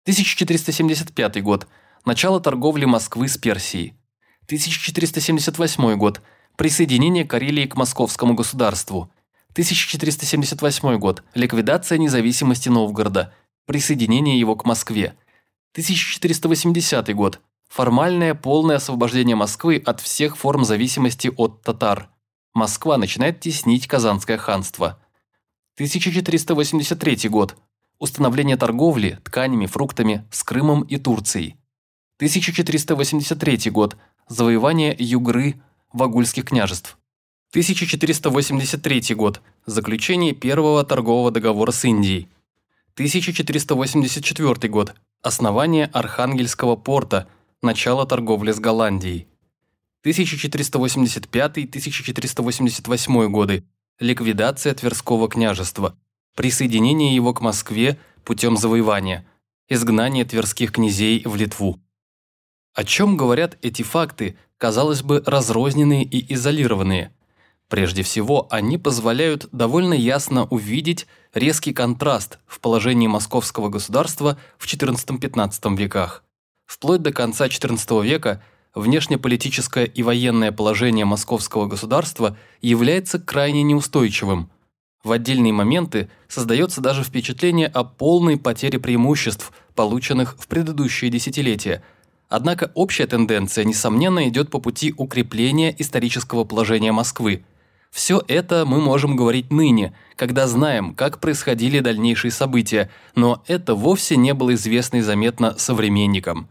1475 год. Начало торговли Москвы с Персией. 1478 год. Присоединение Карелии к московскому государству. 1478 год. Ликвидация независимости Новгорода. Присоединение его к Москве. 1480 год. Формальное полное освобождение Москвы от всех форм зависимости от татар. Москва начинает теснить Казанское ханство. 1483 год. Установление торговли тканями, фруктами с Крымом и Турцией. 1483 год. Завоевание Югры, Вагульских княжеств. 1483 год. Заключение первого торгового договора с Индией. 1484 год. Основание Архангельского порта. Начало торговли с Голландией. 1485-1488 годы, ликвидация Тверского княжества, присоединение его к Москве путем завоевания, изгнание тверских князей в Литву. О чем говорят эти факты, казалось бы, разрозненные и изолированные? Прежде всего, они позволяют довольно ясно увидеть резкий контраст в положении московского государства в XIV-XV веках. Вплоть до конца XIV века – внешнеполитическое и военное положение московского государства является крайне неустойчивым. В отдельные моменты создается даже впечатление о полной потере преимуществ, полученных в предыдущие десятилетия. Однако общая тенденция, несомненно, идет по пути укрепления исторического положения Москвы. Все это мы можем говорить ныне, когда знаем, как происходили дальнейшие события, но это вовсе не было известно и заметно современникам.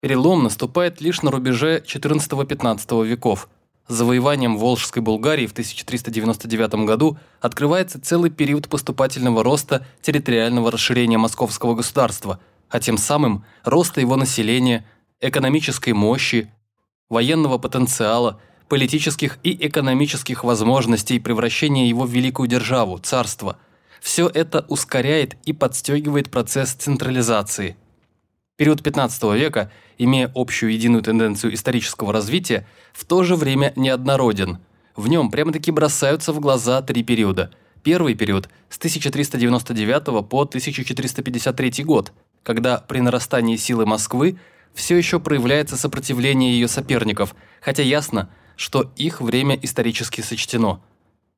Перелом наступает лишь на рубеже XIV-XV веков. Завоеванием Волжской Булгарии в 1399 году открывается целый период поступательного роста территориального расширения московского государства, а тем самым роста его населения, экономической мощи, военного потенциала, политических и экономических возможностей превращения его в великую державу, царство. Все это ускоряет и подстегивает процесс централизации – Период 15 века, имея общую единую тенденцию исторического развития, в то же время неоднороден. В нем прямо-таки бросаются в глаза три периода. Первый период с 1399 по 1453 год, когда при нарастании силы Москвы все еще проявляется сопротивление ее соперников, хотя ясно, что их время исторически сочтено –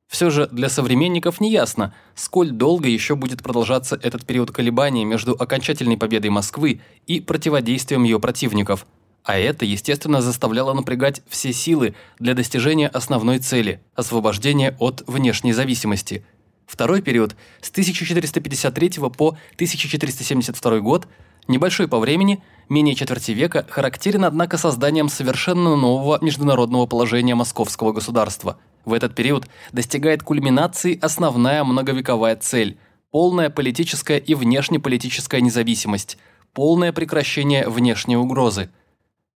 все же для современников неясно, сколь долго еще будет продолжаться этот период колебаний между окончательной победой Москвы и противодействием ее противников. А это, естественно, заставляло напрягать все силы для достижения основной цели – освобождения от внешней зависимости. Второй период с 1453 по 1472 год, небольшой по времени, менее четверти века, характерен, однако, созданием совершенно нового международного положения московского государства. В этот период достигает кульминации основная многовековая цель – полная политическая и внешнеполитическая независимость, полное прекращение внешней угрозы –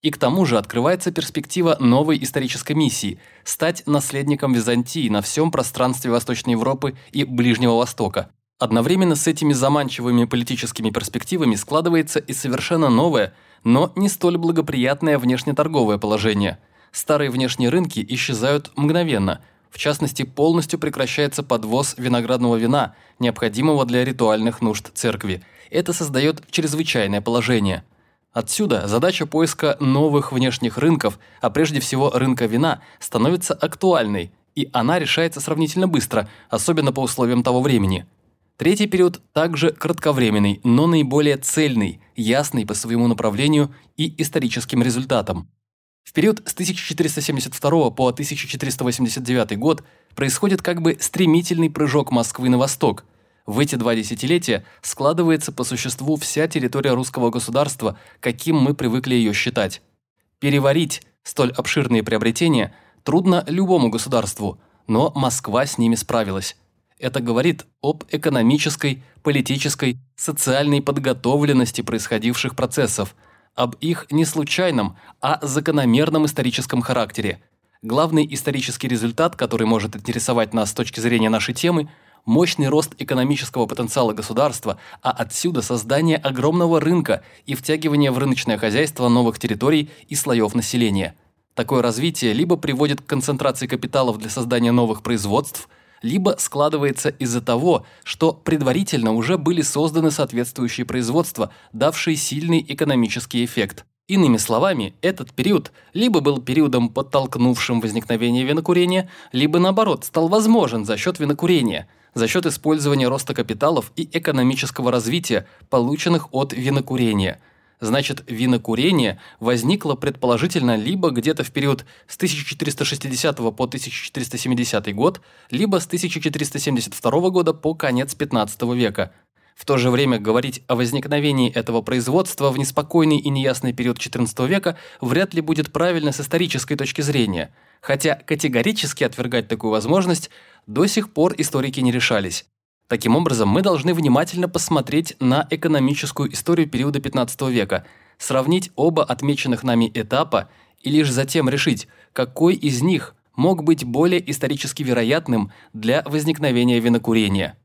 и к тому же открывается перспектива новой исторической миссии – стать наследником Византии на всем пространстве Восточной Европы и Ближнего Востока. Одновременно с этими заманчивыми политическими перспективами складывается и совершенно новое, но не столь благоприятное внешнеторговое положение. Старые внешние рынки исчезают мгновенно. В частности, полностью прекращается подвоз виноградного вина, необходимого для ритуальных нужд церкви. Это создает чрезвычайное положение – Отсюда задача поиска новых внешних рынков, а прежде всего рынка вина, становится актуальной, и она решается сравнительно быстро, особенно по условиям того времени. Третий период также кратковременный, но наиболее цельный, ясный по своему направлению и историческим результатам. В период с 1472 по 1489 год происходит как бы стремительный прыжок Москвы на восток – в эти два десятилетия складывается по существу вся территория русского государства, каким мы привыкли ее считать. Переварить столь обширные приобретения трудно любому государству, но Москва с ними справилась. Это говорит об экономической, политической, социальной подготовленности происходивших процессов, об их не случайном, а закономерном историческом характере. Главный исторический результат, который может интересовать нас с точки зрения нашей темы – мощный рост экономического потенциала государства, а отсюда создание огромного рынка и втягивание в рыночное хозяйство новых территорий и слоев населения. Такое развитие либо приводит к концентрации капиталов для создания новых производств, либо складывается из-за того, что предварительно уже были созданы соответствующие производства, давшие сильный экономический эффект. Иными словами, этот период либо был периодом, подтолкнувшим возникновение винокурения, либо наоборот стал возможен за счет винокурения – за счет использования роста капиталов и экономического развития, полученных от винокурения. Значит, винокурение возникло предположительно либо где-то в период с 1460 по 1470 год, либо с 1472 года по конец 15 века. В то же время говорить о возникновении этого производства в неспокойный и неясный период XIV века вряд ли будет правильно с исторической точки зрения, хотя категорически отвергать такую возможность до сих пор историки не решались. Таким образом, мы должны внимательно посмотреть на экономическую историю периода 15 века, сравнить оба отмеченных нами этапа и лишь затем решить, какой из них мог быть более исторически вероятным для возникновения винокурения.